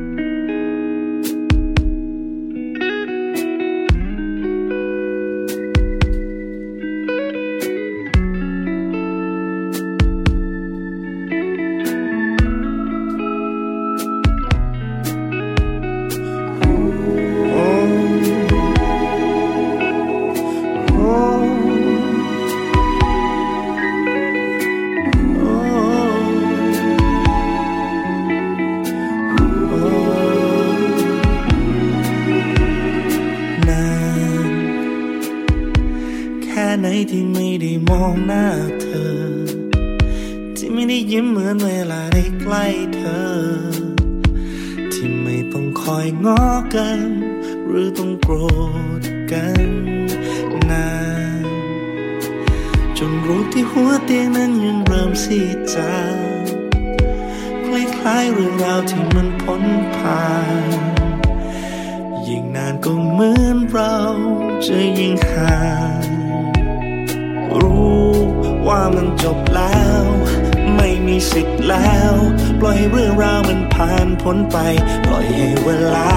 000 ธอ ที่ไม่ต้องคอยง้อกัน หรือต้องโกรธกันนานจนรู้ที่หัวเตียงนั้นยังเริ่มซีจางคล้ายๆเรื่องราวที่มันพ้นผ่านยิ่งนานก็เหมือนเราจะยิ่งห่างรู้ว่ามันจบแล้ว ไม่มีสิทธิ์แล้ว ปล่อยให้เรื่องราวมันผ่านพ้นไป ปล่อยให้เวลา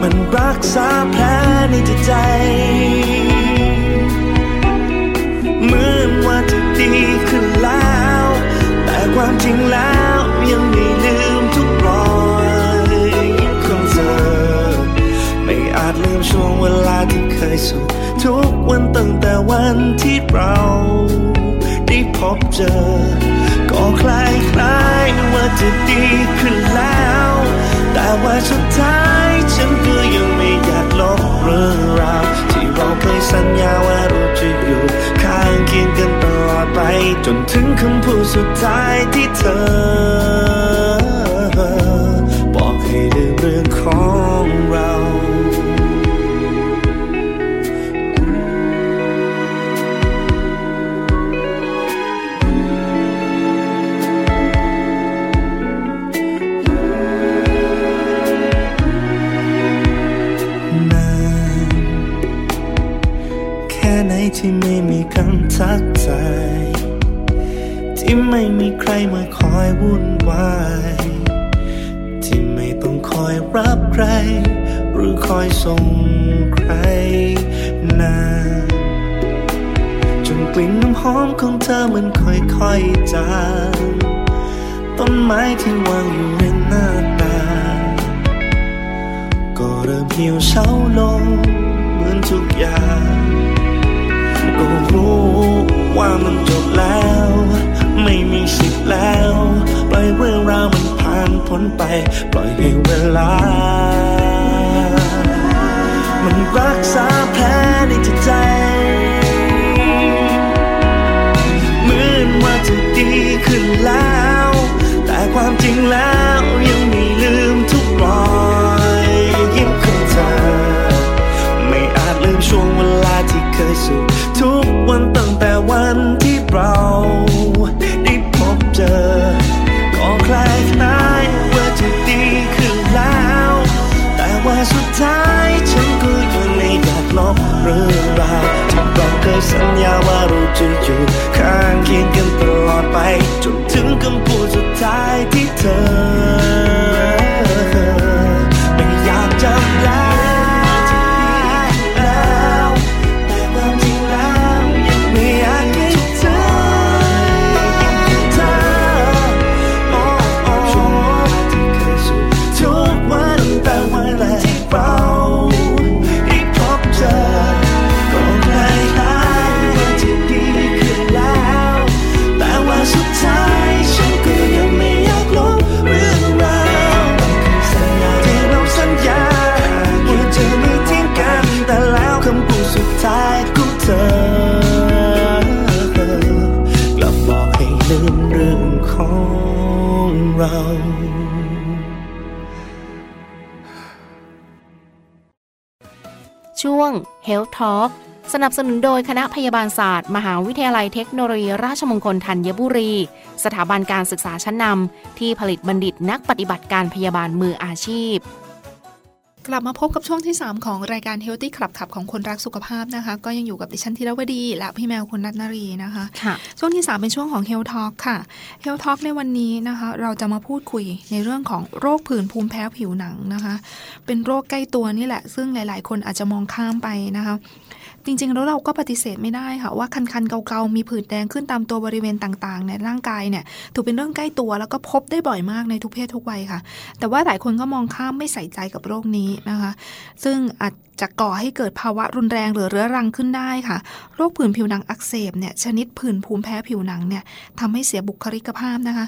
มันรักษาแผลในจิตใจ เหมือนว่าจะดีขึ้นแล้ว แต่ความจริงแล้วยังไม่ลืมทุกรอยยิ้มของเธอ ไม่อาจลืมช่วงเวลาที่เคยสุขทุกวันตั้งแต่วันที่เรา้พบเจอ ก็คล้ายคล้ายว่าจะดีขึ้นแล้ว แต่ว่าสุดท้ายฉันก็ยังไม่อยากลบเรื่องราวที่เราเคยสัญญาว่าเราจะอยู่ข้างเคียงกันตลอดไป จนถึงคำพูดสุดท้ายที่เธอ ที่ไม่มีคำทักทายที่ไม่มีใครมาคอยวุ่นวายที่ไม่ต้องคอยรับใคร หรือคอยส่งใครนานจนกลิ่นน้ำหอมของเธอมันค่อยๆจางต้นไม้ที่วางอยู่ในหน้าต่างก็เริ่มเหี่ยวเฉาลงเหมือนทุกอย่าง ก็รู้ว่ามันจบแล้ว ไม่มีสิทธิ์แล้ว ปล่อยเรื่องราวมันผ่านพ้นไป ปล่อยให้เวลา มันรักษาแผลในจิตใจเหมือนว่าจะดีขึ้นแล้ว แต่ความจริงแล้วยังไม่ลืมทุกรอยยิ้มของเธอไม่อาจลืมช่วงเวลาที่เคยสุขทุก วันตั้งแต่วันที่เราได้พบเจอ ก็คล้ายคล้ายว่าจะดีขึ้นแล้ว แต่ว่าสุดท้ายฉันก็ยังไม่อยากลบเรื่องราวที่เราเคยสัญญาว่าเราจะอยู่ข้างเคียงกันตลอดไปจนถึงคำพูดสุดท้ายที่เธอ สุดท้ายของเธอกลับบอกให้ลืมเรื่องของเราช่วง Health Talk สนับสนุนโดยคณะพยาบาลศาสตร์ มหาวิทยาลัยเทคโนโลยีราชมงคลธัญบุรี สถาบันการศึกษาชั้นนำที่ผลิตบัณฑิตนักปฏิบัติการพยาบาลมืออาชีพ กลับมาพบกับช่วงที่ 3 ของรายการ Healthy Club ขับของคนรักสุขภาพนะคะ ก็ยังอยู่กับดิฉันธีรวดี และพี่แมวคุณนัทนารีนะคะค่ะช่วงที่ 3 เป็นช่วงของ Health Talk ค่ะ Health Talk ในวันนี้นะคะ เราจะมาพูดคุยในเรื่องของโรคผื่นภูมิแพ้ผิวหนังนะคะ เป็นโรคใกล้ตัวนี่แหละ ซึ่งหลาย ๆ คนอาจจะมองข้ามไปนะคะ จริงๆ แล้วเราก็ปฏิเสธไม่ได้ค่ะว่าคันๆ เกาๆ มีผื่นแดงขึ้นตามตัวบริเวณต่างๆ ในร่างกายเนี่ยถือเป็นเรื่องใกล้ตัวแล้วก็พบได้บ่อยมากในทุกเพศทุกวัยค่ะ แต่ว่าหลายคนก็มองข้ามไม่ใส่ใจกับโรคนี้นะคะ ซึ่งอาจจะก่อให้เกิดภาวะรุนแรงหรือเรื้อรังขึ้นได้ค่ะ โรคผื่นผิวหนังอักเสบเนี่ยชนิดผื่นภูมิแพ้ผิวหนังเนี่ยทำให้เสียบุคลิกภาพนะคะ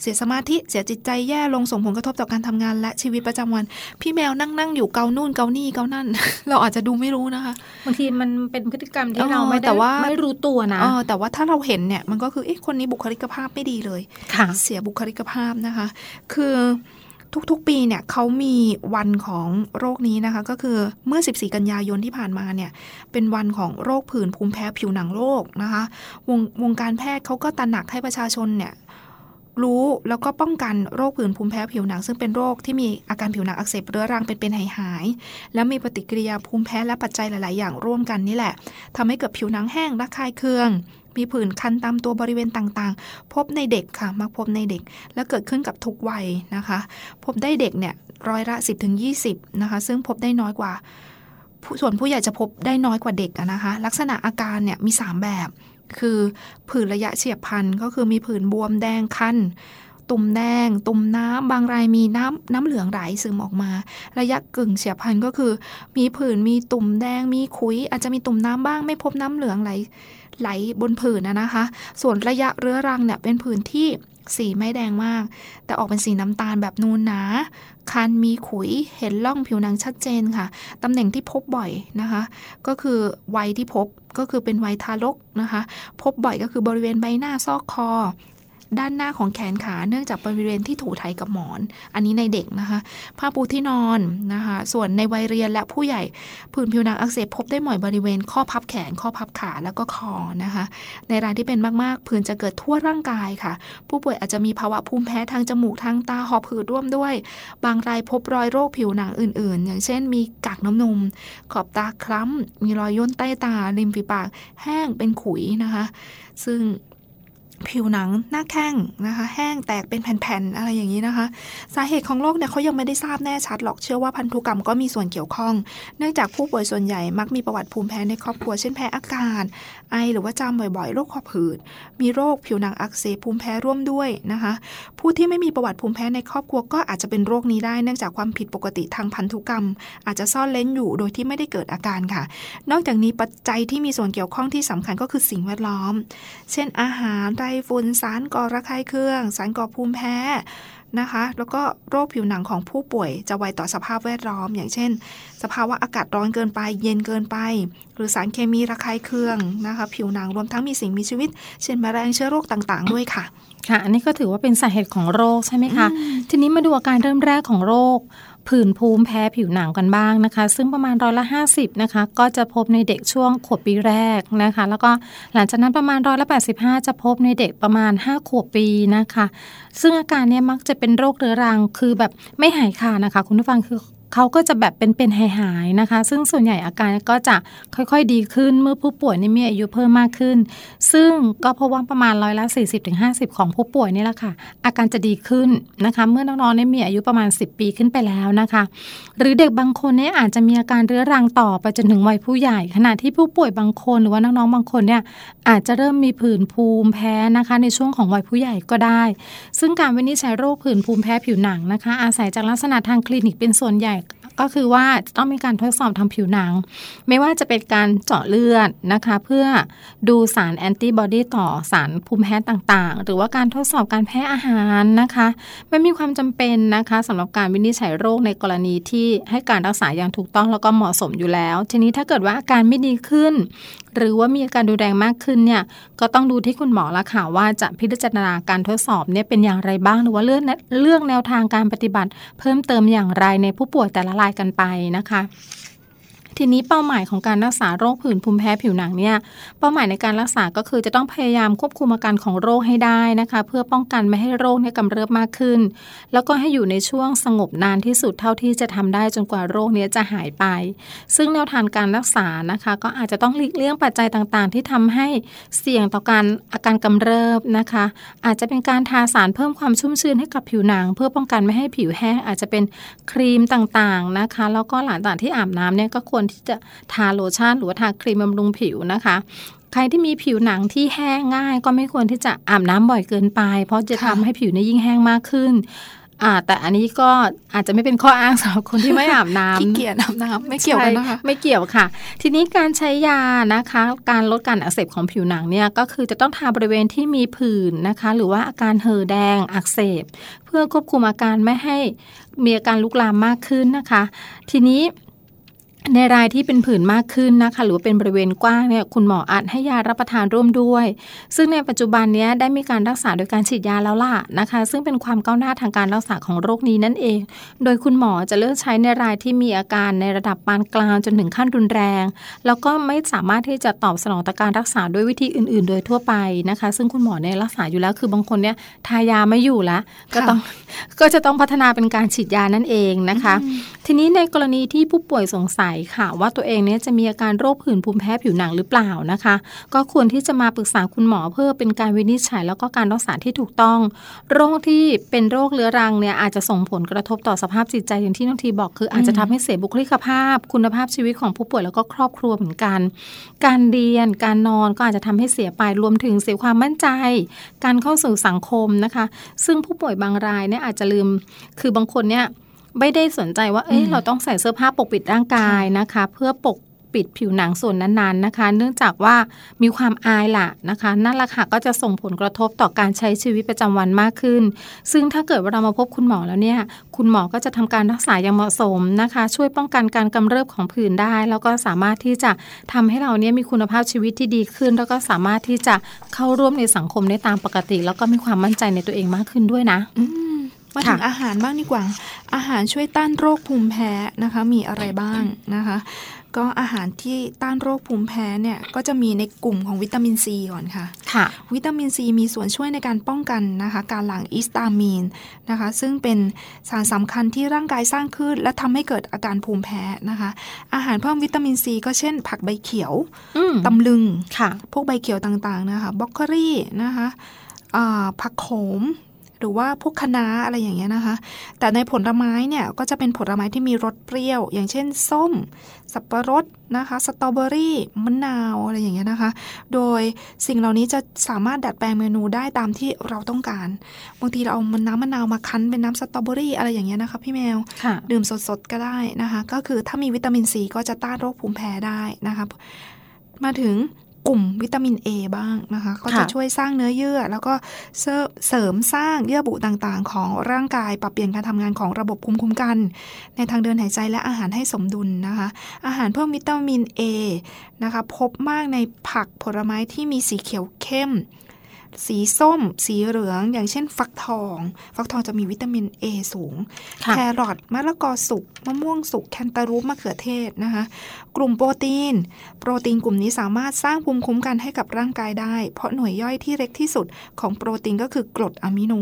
เสียสมาธิเสียจิตใจแย่ลงส่งผลกระทบต่อการทำงานและชีวิตประจำวัน พี่แมวนั่งนั่งอยู่เกานู่นเกานี่เกานั่น เราอาจจะดูไม่รู้นะคะบางทีมันเป็นพฤติกรรมที่เราไม่ได้ไม่รู้ตัวนะแต่ว่าถ้าเราเห็นเนี่ยมันก็คือเอ๊ะคนนี้บุคลิกภาพไม่ดีเลยเสียบุคลิกภาพนะคะ คือทุกๆ ปีเนี่ยเขามีวันของโรคนี้นะคะ ก็คือเมื่อ 14 กันยายนที่ผ่านมาเนี่ย เป็นวันของโรคผื่นภูมิแพ้ผิวหนังโลกนะคะ วงวงการแพทย์เขาก็ตระหนักให้ประชาชนเนี่ย รู้แล้วก็ป้องกันโรคผื่นภูมิแพ้ผิวหนัง ซึ่งเป็นโรคที่มีอาการผิวหนังอักเสบเรื้อรังเป็นเป็นหายหายแล้วมีปฏิกิริยาภูมิแพ้และปัจจัยหลาย ๆ อย่างร่วมกันนี่แหละทำให้เกิดผิวหนังแห้งระคายเคือง มีผื่นคันตามตัวบริเวณต่าง ๆ พบในเด็กค่ะมักพบในเด็ก และเกิดขึ้นกับทุกวัยนะคะ พบได้เด็กเนี่ยร้อยละ 10-20นะคะ ซึ่งพบได้น้อยกว่าส่วนผู้ใหญ่จะพบได้น้อยกว่าเด็กนะคะ ลักษณะอาการเนี่ยมี 3 แบบ คือผื่นระยะเฉียบพลันก็คือมีผื่นบวมแดงคันตุ่มแดง ตุ่มน้ำ บางรายมีน้ำน้ำเหลืองไหลซึมออกมา ระยะกึ่งเฉียบพลันก็คือ มีผื่นมีตุ่มแดง มีขุย อาจจะมีตุ่มน้ำบ้าง ไม่พบน้ำเหลืองไหลไหลบนผื่นนะนะคะ ส่วนระยะเรื้อรังเนี่ยเป็นผื่นที่ สีไม่แดงมาก แต่ออกเป็นสีน้ำตาลแบบนูนหนาคันมีขุยเห็นล่องผิวหนังชัดเจนค่ะตำแหน่งที่พบบ่อยนะคะ ก็คือวัยที่พบก็คือเป็นวัยทารกนะคะ พบบ่อยก็คือบริเวณใบหน้าซอกคอ ด้านหน้าของแขนขาเนื่องจากบริเวณที่ถูไถกับหมอน อันนี้ในเด็กนะคะ ผ้าปูที่นอนนะคะ ส่วนในวัยเรียนและผู้ใหญ่ผื่นผิวหนังอักเสบพบได้บ่อยบริเวณข้อพับแขน ข้อพับขาแล้วก็คอนะคะ ในรายที่เป็นมากๆผื่นจะเกิดทั่วร่างกายค่ะ ผู้ป่วยอาจจะมีภาวะภูมิแพ้ทางจมูกทางตาหอบหืดร่วมด้วย บางรายพบรอยโรคผิวหนังอื่น ๆ อย่างเช่น มีกากน้ำนม ขอบตาคล้ำมีรอยย่นใต้ตาริมฝีปากแห้งเป็นขุยนะคะ ซึ่ง ผิวหนังหน้าแข้งนะคะ แห้งแตกเป็นแผ่นๆอะไรอย่างนี้นะคะ สาเหตุของโรคเนี่ยเขายังไม่ได้ทราบแน่ชัดหรอกเชื่อว่าพันธุกรรมก็มีส่วนเกี่ยวข้อง เนื่องจากผู้ป่วยส่วนใหญ่มักมีประวัติภูมิแพ้ในครอบครัวเช่นแพ้อากาศ ไอหรือว่าจามบ่อยๆ โรคขอบหืด มีโรคผิวหนังอักเสบภูมิแพ้ร่วมด้วยนะคะ ผู้ที่ไม่มีประวัติภูมิแพ้ในครอบครัวก็อาจจะเป็นโรคนี้ได้เนื่องจากความผิดปกติทางพันธุกรรม อาจจะซ่อนเล้นอยู่โดยที่ไม่ได้เกิดอาการค่ะ นอกจากนี้ปัจจัยที่มีส่วนเกี่ยวข้องที่สำคัญก็คือสิ่งแวดล้อม เช่นอาหารไรฝุ่นสารก่อระคายเคือง สารก่อภูมิแพ้ นะคะ แล้วก็โรคผิวหนังของผู้ป่วยจะไวต่อสภาพแวดล้อม อย่างเช่น สภาวะอากาศร้อนเกินไป เย็นเกินไป หรือสารเคมีระคายเคืองนะคะ ผิวหนังรวมทั้งมีสิ่งมีชีวิต เช่นแมลงเชื้อโรคต่างๆ ด้วยค่ะ ค่ะ อันนี้ก็ถือว่าเป็นสาเหตุของโรคใช่ไหมคะ ทีนี้มาดูอาการเริ่มแรกของโรค ผื่นภูมิแพ้ผิวหนังกันบ้างนะคะ ซึ่งประมาณร้อยละ 50นะคะก็จะพบในเด็กช่วงขวบปีแรกนะคะ แล้วก็หลังจากนั้นประมาณร้อยละ 85 จะพบในเด็กประมาณ 5 ขวบปีนะคะ ซึ่งอาการนี้มักจะเป็นโรคเรื้อรังคือแบบไม่หายขาดนะคะ คุณผู้ฟังคือ เขาก็จะแบบเป็นเป็นหายหายนะคะ ซึ่งส่วนใหญ่อาการก็จะค่อยๆดีขึ้นเมื่อผู้ป่วยนี่มีอายุเพิ่มมากขึ้น ซึ่งก็เพราะว่าประมาณร้อยละ 40-50 ของผู้ป่วยนี่แหละค่ะ อาการจะดีขึ้นนะคะ เมื่อน้องๆนี่มีอายุประมาณ 10 ปีขึ้นไปแล้วนะคะ หรือเด็กบางคนเนี่ยอาจจะมีอาการเรื้อรังต่อไปจนถึงวัยผู้ใหญ่ ขณะที่ผู้ป่วยบางคนหรือว่าน้องๆบางคนเนี่ยอาจจะเริ่มมีผื่นภูมิแพ้นะคะ ในช่วงของวัยผู้ใหญ่ก็ได้ ซึ่งการวินิจฉัยโรคผื่นภูมิแพ้ผิวหนังนะคะ อาศัยจากลักษณะทางคลินิกเป็นส่วนใหญ่ ก็คือว่าจะต้องมีการทดสอบทำผิวหนัง ไม่ว่าจะเป็นการเจาะเลือดนะคะ เพื่อดูสารแอนติบอดีต่อสารภูมิแพ้ต่างๆ หรือว่าการทดสอบการแพ้อาหารนะคะไม่มีความจำเป็นนะคะสำหรับการวินิจฉัยโรคในกรณีที่ให้การรักษาอย่างถูกต้องแล้วก็เหมาะสมอยู่แล้ว ทีนี้ถ้าเกิดว่าอาการไม่ดีขึ้น หรือว่ามีอาการดูแรงมากขึ้นเนี่ยก็ต้องดูที่คุณหมอละค่ะว่าจะพิจารณาการทดสอบเนี่ยเป็นอย่างไรบ้างหรือว่าเลือกเลือกแนวทางการปฏิบัติ เพิ่มเติมอย่างไรในผู้ป่วยแต่ละรายกันไปนะคะ ทีนี้เป้าหมายของการรักษาโรคผื่นภูมิแพ้ผิวหนังเนี่ยเป้าหมายในการรักษาก็คือจะต้องพยายามควบคุมอาการของโรคให้ได้นะคะ เพื่อป้องกันไม่ให้โรคเนี่ยกำเริบมากขึ้น แล้วก็ให้อยู่ในช่วงสงบนานที่สุดเท่าที่จะทำได้จนกว่าโรคเนี้ยจะหายไป ซึ่งแนวทางการรักษานะคะ ก็อาจจะต้องหลีกเลี่ยงปัจจัยต่างๆ ที่ทำให้เสี่ยงต่อการอาการกำเริบนะคะ อาจจะเป็นการทาสารเพิ่มความชุ่มชื้นให้กับผิวหนัง เพื่อป้องกันไม่ให้ผิวแห้งอาจจะเป็นครีมต่างๆนะคะ แล้วก็หลังจากที่อาบน้ำเนี่ยก็ควรที่จะทาโลชั่นหรือว่าทาครีมบำรุงผิวนะคะ ใครที่มีผิวหนังที่แห้งง่าย ก็ไม่ควรที่จะอาบน้ำบ่อยเกินไป เพราะจะทำให้ผิวเนี่ยยิ่งแห้งมากขึ้นอ่าแต่อันนี้ก็อาจจะไม่เป็นข้ออ้างสำหรับคนที่ไม่อาบน้ำขี้เกียจอาบน้ำไม่เกี่ยวกันนะคะใช่ไม่เกี่ยวค่ะ ทีนี้การใช้ยานะคะ การลดการอักเสบของผิวหนังเนี่ยก็คือจะต้องทาบริเวณที่มีผื่นนะคะ หรือว่าอาการเห่อแดงอักเสบ เพื่อควบคุมอาการไม่ให้มีอาการลุกลามมากขึ้นนะคะ ทีนี้ ในรายที่เป็นผื่นมากขึ้นนะคะหรือว่าเป็นบริเวณกว้างเนี่ยคุณหมออาจให้ยารับประทานร่วมด้วย ซึ่งในปัจจุบันนี้ได้มีการรักษาโดยการฉีดยาแล้วล่ะนะคะ ซึ่งเป็นความก้าวหน้าทางการรักษาของโรคนี้นั่นเอง โดยคุณหมอจะเลือกใช้ในรายที่มีอาการในระดับปานกลางจนถึงขั้นรุนแรง แล้วก็ไม่สามารถที่จะตอบสนองต่อการรักษาด้วยวิธีอื่น ๆ โดยทั่วไปนะคะ ซึ่งคุณหมอเนี่ยรักษาอยู่แล้วคือบางคนเนี่ยทายาไม่อยู่แล้วก็ต้องก็จะต้องพัฒนาเป็นการฉีดยานั่นเองนะคะ ทีนี้ในกรณีที่ผู้ป่วยสงสัยค่ะ ว่าตัวเองเนี่ยจะมีอาการโรคผื่นภูมิแพ้ผิวหนังหรือเปล่านะคะ ก็ควรที่จะมาปรึกษาคุณหมอเพื่อเป็นการวินิจฉัย แล้วก็การรักษาที่ถูกต้อง โรคที่เป็นโรคเรื้อรังเนี่ยอาจจะส่งผลกระทบต่อสภาพจิตใจอย่างที่น้องทีบอกคืออาจจะทำให้เสียบุคลิกภาพ คุณภาพชีวิตของผู้ป่วยแล้วก็ครอบครัวเหมือนกัน การเรียน การนอนก็อาจจะทำให้เสียไปรวมถึงเสียความมั่นใจ การเข้าสู่สังคมนะคะ ซึ่งผู้ป่วยบางรายเนี่ยอาจจะลืมคือบางคนเนี่ย ไม่ได้สนใจว่า เอ้ยเราต้องใส่เสื้อผ้าปกปิดร่างกายนะคะ เพื่อปกปิดผิวหนังส่วนนั้นๆนะคะ เนื่องจากว่ามีความอายล่ะนะคะนั่นแหละค่ะก็จะส่งผลกระทบต่อการใช้ชีวิตประจำวันมากขึ้น ซึ่งถ้าเกิดว่าเรามาพบคุณหมอแล้วเนี่ย คุณหมอก็จะทำการรักษาอย่างเหมาะสมนะคะ ช่วยป้องกันการกำเริบของผื่นได้ แล้วก็สามารถที่จะทำให้เราเนี่ยมีคุณภาพชีวิตที่ดีขึ้น แล้วก็สามารถที่จะเข้าร่วมในสังคมได้ตามปกติ แล้วก็มีความมั่นใจในตัวเองมากขึ้นด้วยนะ มาถึงอาหารบ้างดีกว่า อาหารช่วยต้านโรคภูมิแพ้นะคะ มีอะไรบ้างนะคะ ก็อาหารที่ต้านโรคภูมิแพ้เนี่ยก็จะมีในกลุ่มของวิตามินซีก่อนค่ะค่ะวิตามินซีมีส่วนช่วยในการป้องกันนะคะ การหลั่งอิสตามีนนะคะ ซึ่งเป็นสารสำคัญที่ร่างกายสร้างขึ้น และทำให้เกิดอาการภูมิแพ้นะคะ อาหารเพิ่มวิตามินซีก็เช่น ผักใบเขียวตำลึงค่ะ พวกใบเขียวต่างๆนะคะบล็อกเกอรี่นะคะผักโขม หรือว่าพวกคะน้าอะไรอย่างเงี้ยนะคะ แต่ในผลไม้เนี่ยก็จะเป็นผลไม้ที่มีรสเปรี้ยว อย่างเช่น ส้ม สับปะรดนะคะสตรอเบอรี่มะนาวอะไรอย่างเงี้ยนะคะ โดยสิ่งเหล่านี้จะสามารถดัดแปลงเมนูได้ตามที่เราต้องการ บางทีเราเอาน้ำมะนาวมาคั้นเป็นน้ำสตรอเบอรี่อะไรอย่างเงี้ยนะคะพี่แมวดื่มสดๆก็ได้นะคะ ก็คือถ้ามีวิตามินซีก็จะต้านโรคภูมิแพ้ได้นะคะมาถึง กลุ่มวิตามิน A บ้างนะคะ ก็จะช่วยสร้างเนื้อเยื่อ แล้วก็เสริมสร้างเยื่อบุต่างๆ ของร่างกาย ปรับเปลี่ยนการทำงานของระบบภูมิคุ้มกัน ในทางเดินหายใจและอาหารให้สมดุลนะคะ อาหารเพิ่มวิตามิน A นะคะ พบมากในผักผลไม้ที่มีสีเขียวเข้ม สีส้ม สีเหลือง อย่างเช่น ฟักทอง ฟักทองจะมีวิตามิน A สูง แครอทมะละกอสุกมะม่วงสุกแคนตาลูปมะเขือเทศนะคะ กลุ่มโปรตีน โปรตีนกลุ่มนี้สามารถสร้างภูมิคุ้มกันให้กับร่างกายได้ เพราะหน่วยย่อยที่เล็กที่สุดของโปรตีนก็คือกรดอะมิโน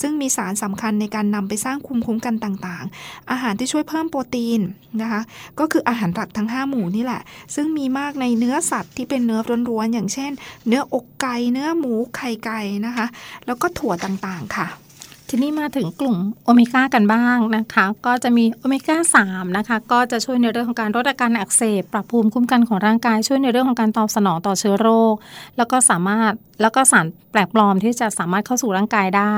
ซึ่งมีสารสำคัญในการนำไปสร้างภูมิคุ้มกันต่างๆ อาหารที่ช่วยเพิ่มโปรตีนนะคะ ก็คืออาหารหลักทั้ง 5 หมู่นี่แหละ ซึ่งมีมากในเนื้อสัตว์ที่เป็นเนื้อล้วนๆอย่างเช่น เนื้ออกไก่เนื้อหมูไข่ไก่นะคะ แล้วก็ถั่วต่างๆค่ะ ทีนี้มาถึงกลุ่มโอเมก้ากันบ้างนะคะ ก็จะมีโอเมก้า3นะคะ ก็จะช่วยในเรื่องของการลดอาการอักเสบ ปรับภูมิคุ้มกันของร่างกาย ช่วยในเรื่องของการตอบสนองต่อเชื้อโรค แล้วก็สามารถแล้วก็สารแปลกปลอมที่จะสามารถเข้าสู่ร่างกายได้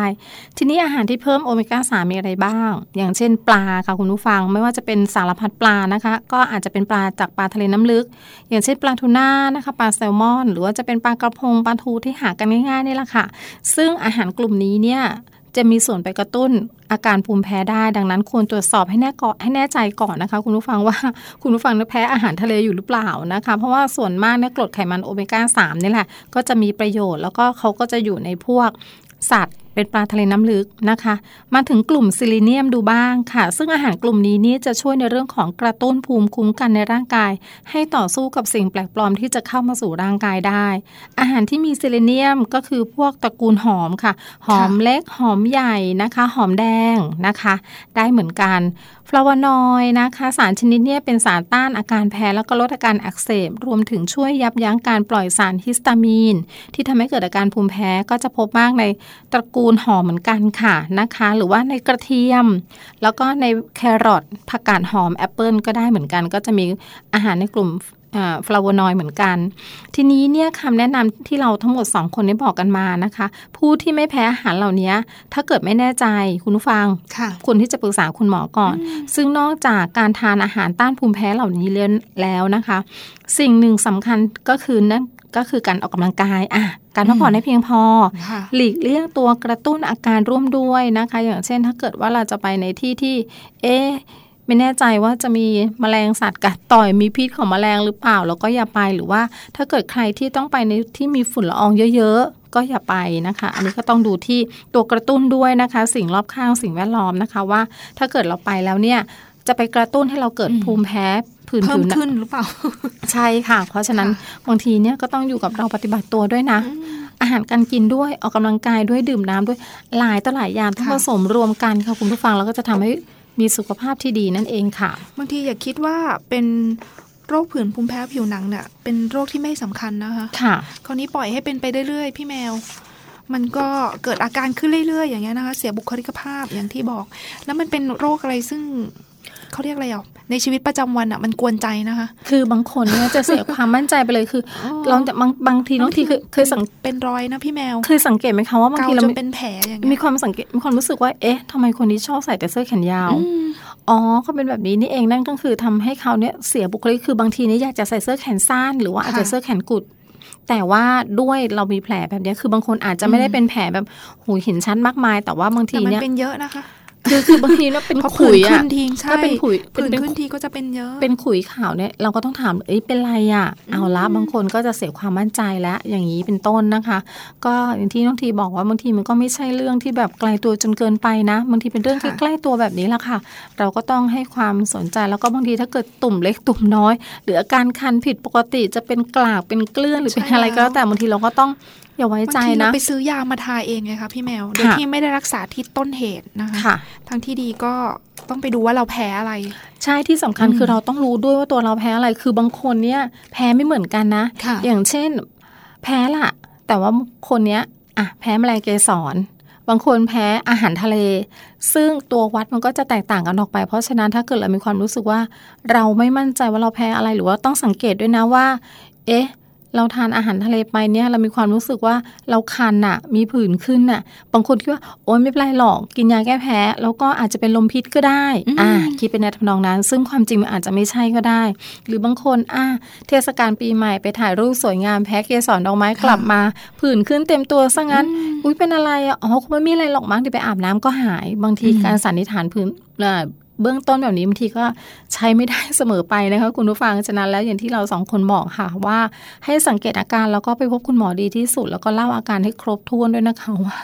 ทีนี้อาหารที่เพิ่มโอเมก้า3มีอะไรบ้าง อย่างเช่นปลาค่ะคุณผู้ฟัง ไม่ว่าจะเป็นสารพัดปลานะคะ ก็อาจจะเป็นปลาจากปลาทะเลน้ำลึก อย่างเช่นปลาทูน่านะคะ ปลาแซลมอน หรือว่าจะเป็นปลากระพงปลาทูที่หากันง่ายๆนี่แหละค่ะ ซึ่งอาหารกลุ่มนี้เนี่ย จะมีส่วนไปกระตุ้นอาการภูมิแพ้ได้ ดังนั้นควรตรวจสอบให้แน่ก่อนให้แน่ใจก่อนนะคะ คุณผู้ฟังว่าคุณผู้ฟังแพ้อาหารทะเลอยู่หรือเปล่านะคะ เพราะว่าส่วนมากเนี่ยกรดไขมันโอเมก้า3นี่แหละ ก็จะมีประโยชน์แล้วก็เขาก็จะอยู่ในพวกสัตว์ เป็นปลาทะเลน้ำลึกนะคะ มาถึงกลุ่มซิลิเนียมดูบ้างค่ะ ซึ่งอาหารกลุ่มนี้นี่จะช่วยในเรื่องของกระตุ้นภูมิคุ้มกันในร่างกาย ให้ต่อสู้กับสิ่งแปลกปลอมที่จะเข้ามาสู่ร่างกายได้ อาหารที่มีซีลีเนียมก็คือพวกตระกูลหอมค่ะ หอมเล็กหอมใหญ่นะคะ หอมแดงนะคะ ได้เหมือนกัน flavonoid นะคะ สารชนิดนี้เป็นสารต้านอาการแพ้แล้วก็ลดอาการอักเสบ รวมถึงช่วยยับยั้งการปล่อยสารฮิสตามีน ที่ทำให้เกิดอาการภูมิแพ้ก็จะพบมากในตระกูลหอมเหมือนกันค่ะนะคะ หรือว่าในกระเทียม แล้วก็ในแครอทผักกาดหอมแอปเปิลก็ได้เหมือนกัน ก็จะมีอาหารในกลุ่ม ฟลาโวนอยด์เหมือนกัน ทีนี้เนี่ยคำแนะนำที่เราทั้งหมด 2 คนได้บอกกันมานะคะ ผู้ที่ไม่แพ้อาหารเหล่านี้ถ้าเกิดไม่แน่ใจคุณผู้ฟังคุณที่จะปรึกษาคุณหมอก่อน ซึ่งนอกจากการทานอาหารต้านภูมิแพ้เหล่านี้แล้วนะคะ สิ่งหนึ่งสำคัญก็คือนั่นก็คือการออกกำลังกายอะการพักผ่อนให้เพียงพอ หลีกเลี่ยงตัวกระตุ้นอาการร่วมด้วยนะคะ อย่างเช่นถ้าเกิดว่าเราจะไปในที่ที่ เอ๊ ไม่แน่ใจว่าจะมีมแมลงสัตว์กัดต่อยมีพิษของมแมลงหรือเปล่า แล้วก็อย่าไปหรือว่า ถ้าเกิดใครที่ต้องไปในที่มีฝุ่นละอองเยอะๆก็อย่าไปนะคะ อันนี้ก็ต้องดูที่ตัวกระตุ้นด้วยนะคะ สิ่งรอบข้างสิ่งแวดล้อมนะคะว่า ถ้าเกิดเราไปแล้วเนี่ย จะไปกระตุ้นให้เราเกิดภูมิแพ้ผื่นผิวขึ้นหรือเปล่า ใช่ค่ะ เพราะฉะนั้นบางทีเนี่ยก็ต้องอยู่กับเราปฏิบัติตัวด้วยนะ อาหารการกินด้วยออกกำลังกายด้วยดื่มน้ำด้วยหลายต่อหลายอย่างที่ผสมรวมกันค่ะคุณผู้ฟังแล้วก็จะทำให้ มีสุขภาพที่ดีนั่นเองค่ะ บางทีอย่าคิดว่าเป็นโรคผื่นภูมิแพ้ผิวหนังเนี่ยเป็นโรคที่ไม่สำคัญนะคะค่ะคราวนี้ปล่อยให้เป็นไปเรื่อยๆ พี่แมว มันก็เกิดอาการขึ้นเรื่อยๆ อย่างเงี้ยนะคะ เสียบุคลิกภาพอย่างที่บอก แล้วมันเป็นโรคอะไรซึ่ง เขาเรียกอะไรอะในชีวิตประจำวันอะมันกวนใจนะคะ คือบางคนเนี่ยจะเสียความมั่นใจไปเลยคือลองแต่บางบางทีน้องทีคือเคยสังเป็นรอยนะพี่แมวเคยสังเกตไหมคะว่าบางทีเราเป็นแผลอย่างมีความสังเกตมีความรู้สึกว่าเอ๊ะทำไมคนนี้ชอบใส่แต่เสื้อแขนยาวอ๋อเขาเป็นแบบนี้นี่เองนั่นก็คือทำให้เขาเนี่ยเสียบุคลิกคือบางทีเนี่ยอยากจะใส่เสื้อแขนสั้นหรือว่าอาจจะเสื้อแขนกุดแต่ว่าด้วยเรามีแผลแบบนี้คือบางคนอาจจะไม่ได้เป็นแผลแบบหูหินชั้นมากมาย แต่ว่าบางทีเนี่ยเป็นเยอะนะคะ คือคือบางทีเนาะเป็นขุยอะถ้าเป็นขุยเป็นขึ้นทีก็จะเป็นเยอะ เป็นขุยขาวเนี่ยเราก็ต้องถามเอ้ยเป็นไรอะ เอาละบางคนก็จะเสียความมั่นใจแล้วอย่างนี้เป็นต้นนะคะ ก็อย่างที่น้องทีบอกว่าบางทีมันก็ไม่ใช่เรื่องที่แบบไกลตัวจนเกินไปนะบางทีเป็นเรื่องที่ใกล้ตัวแบบนี้แหละค่ะ เราก็ต้องให้ความสนใจแล้วก็บางทีถ้าเกิดตุ่มเล็กตุ่มน้อย หรืออาการคันผิดปกติจะเป็นกลากเป็นเกลื่อนหรือเป็นอะไรก็แล้วแต่บางทีเราก็ต้อง อย่าไว้ใจนะไปซื้อยามาทาเองไงคะพี่แมว โดยที่ไม่ได้รักษาที่ต้นเหตุนะคะคะทั้งที่ดีก็ต้องไปดูว่าเราแพ้อะไร ใช่ที่สำคัญคือเราต้องรู้ด้วยว่าตัวเราแพ้อะไร คือบางคนเนี่ยแพ้ไม่เหมือนกันนะะอย่างเช่น แพ้ละแต่ว่าคนเนี้ยอะแพ้แมลงเกสรบางคนแพ้อาหารทะเล ซึ่งตัววัดมันก็จะแตกต่างกันออกไป เพราะฉะนั้นถ้าเกิดเรามีความรู้สึกว่า เราไม่มั่นใจว่าเราแพ้อะไรหรือว่าต้องสังเกตด้วยนะว่า เอ๊ะ เราทานอาหารทะเลไปเนี่ยเรามีความรู้สึกว่าเราคันอะมีผื่นขึ้นอะบางคนคิดว่าโอ๊ยไม่เป็นไรหรอกกินยาแก้แพ้ แล้วก็อาจจะเป็นลมพิษก็ได้อ่าคิดเป็นในทำนองนั้น ซึ่งความจริงมันอาจจะไม่ใช่ก็ได้ หรือบางคนอ่าเทศกาลปีใหม่ไปถ่ายรูปสวยงามแพ้เกสรดอกไม้กลับมา ผื่นขึ้นเต็มตัวซะงั้น อุ้ยเป็นอะไรอะอ๋อคงไม่มีอะไรหรอกมั้งที่ไปอาบน้ำก็หาย บางทีการสันนิษฐานผื่น เบื้องต้นแบบนี้บางทีก็ใช้ไม่ได้เสมอไปนะคะคุณผู้ฟังฉะนั้นแล้วอย่างที่เราสองคนบอกค่ะว่า ให้สังเกตอาการแล้วก็ไปพบคุณหมอดีที่สุด แล้วก็เล่าอาการให้ครบถ้วนด้วยนะคะว่า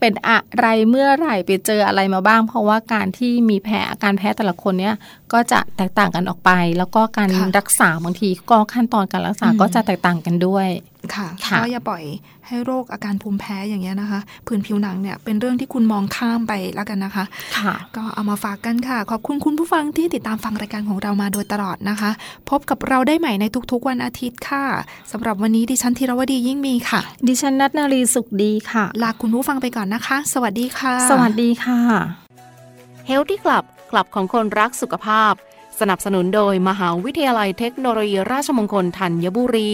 เป็นอะไรเมื่อไหร่ไปเจออะไรมาบ้าง เพราะว่าการที่มีแพ้อาการแพ้แต่ละคนเนี่ยก็จะแตกต่างกันออกไป แล้วก็การรักษาบางทีก็ขั้นตอนการรักษาก็จะแตกต่างกันด้วยค่ะก็อย่าปล่อย ให้โรคอาการภูมิแพ้อย่างเงี้ยนะคะผื่นผิวหนังเนี่ยเป็นเรื่องที่คุณมองข้ามไปแล้วกันนะคะค่ะก็เอามาฝากกันค่ะ ขอบคุณคุณผู้ฟังที่ติดตามฟังรายการของเรามาโดยตลอดนะคะ พบกับเราได้ใหม่ในทุกๆวันอาทิตย์ค่ะสำหรับวันนี้ดิฉันธีรวดียิ่งมีค่ะ ดิฉันนัทนารีสุขดีค่ะ ลาคุณผู้ฟังไปก่อนนะคะ สวัสดีค่ะ สวัสดีค่ะเฮลที่กลับกลับของคนรักสุขภาพ สนับสนุนโดยมหาวิทยาลัยเทคโนโลยีราชมงคลธัญบุรี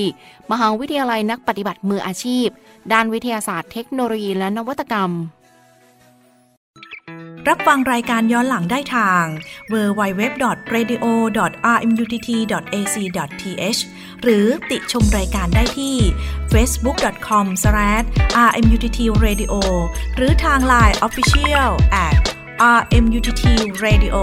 มหาวิทยาลัยนักปฏิบัติมืออาชีพ ด้านวิทยาศาสตร์เทคโนโลยีและนวัตกรรม รับฟังรายการย้อนหลังได้ทาง www.radio.rmutt.ac.th หรือติชมรายการได้ที่ facebook.com/rmuttradio หรือทาง Line Official at rmuttradio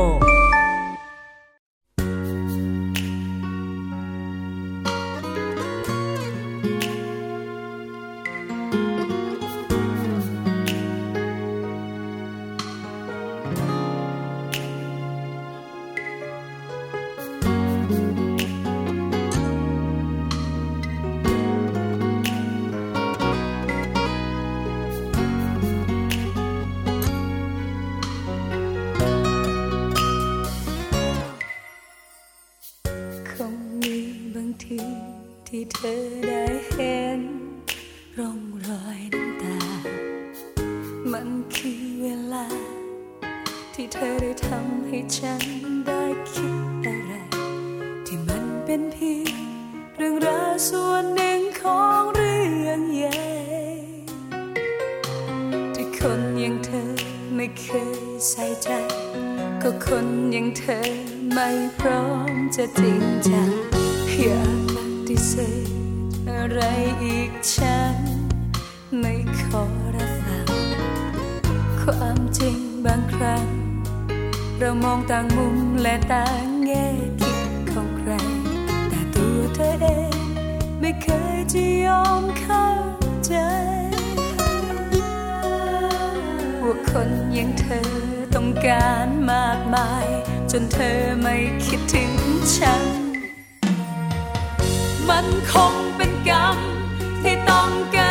การมากมาย จนเธอไม่คิดถึงฉัน มันคงเป็นกรรมที่ต้องเกิด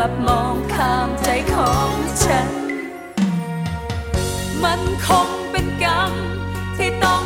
ลับมองข้ามใจของฉัน มันคงเป็นกรรมที่ต้อง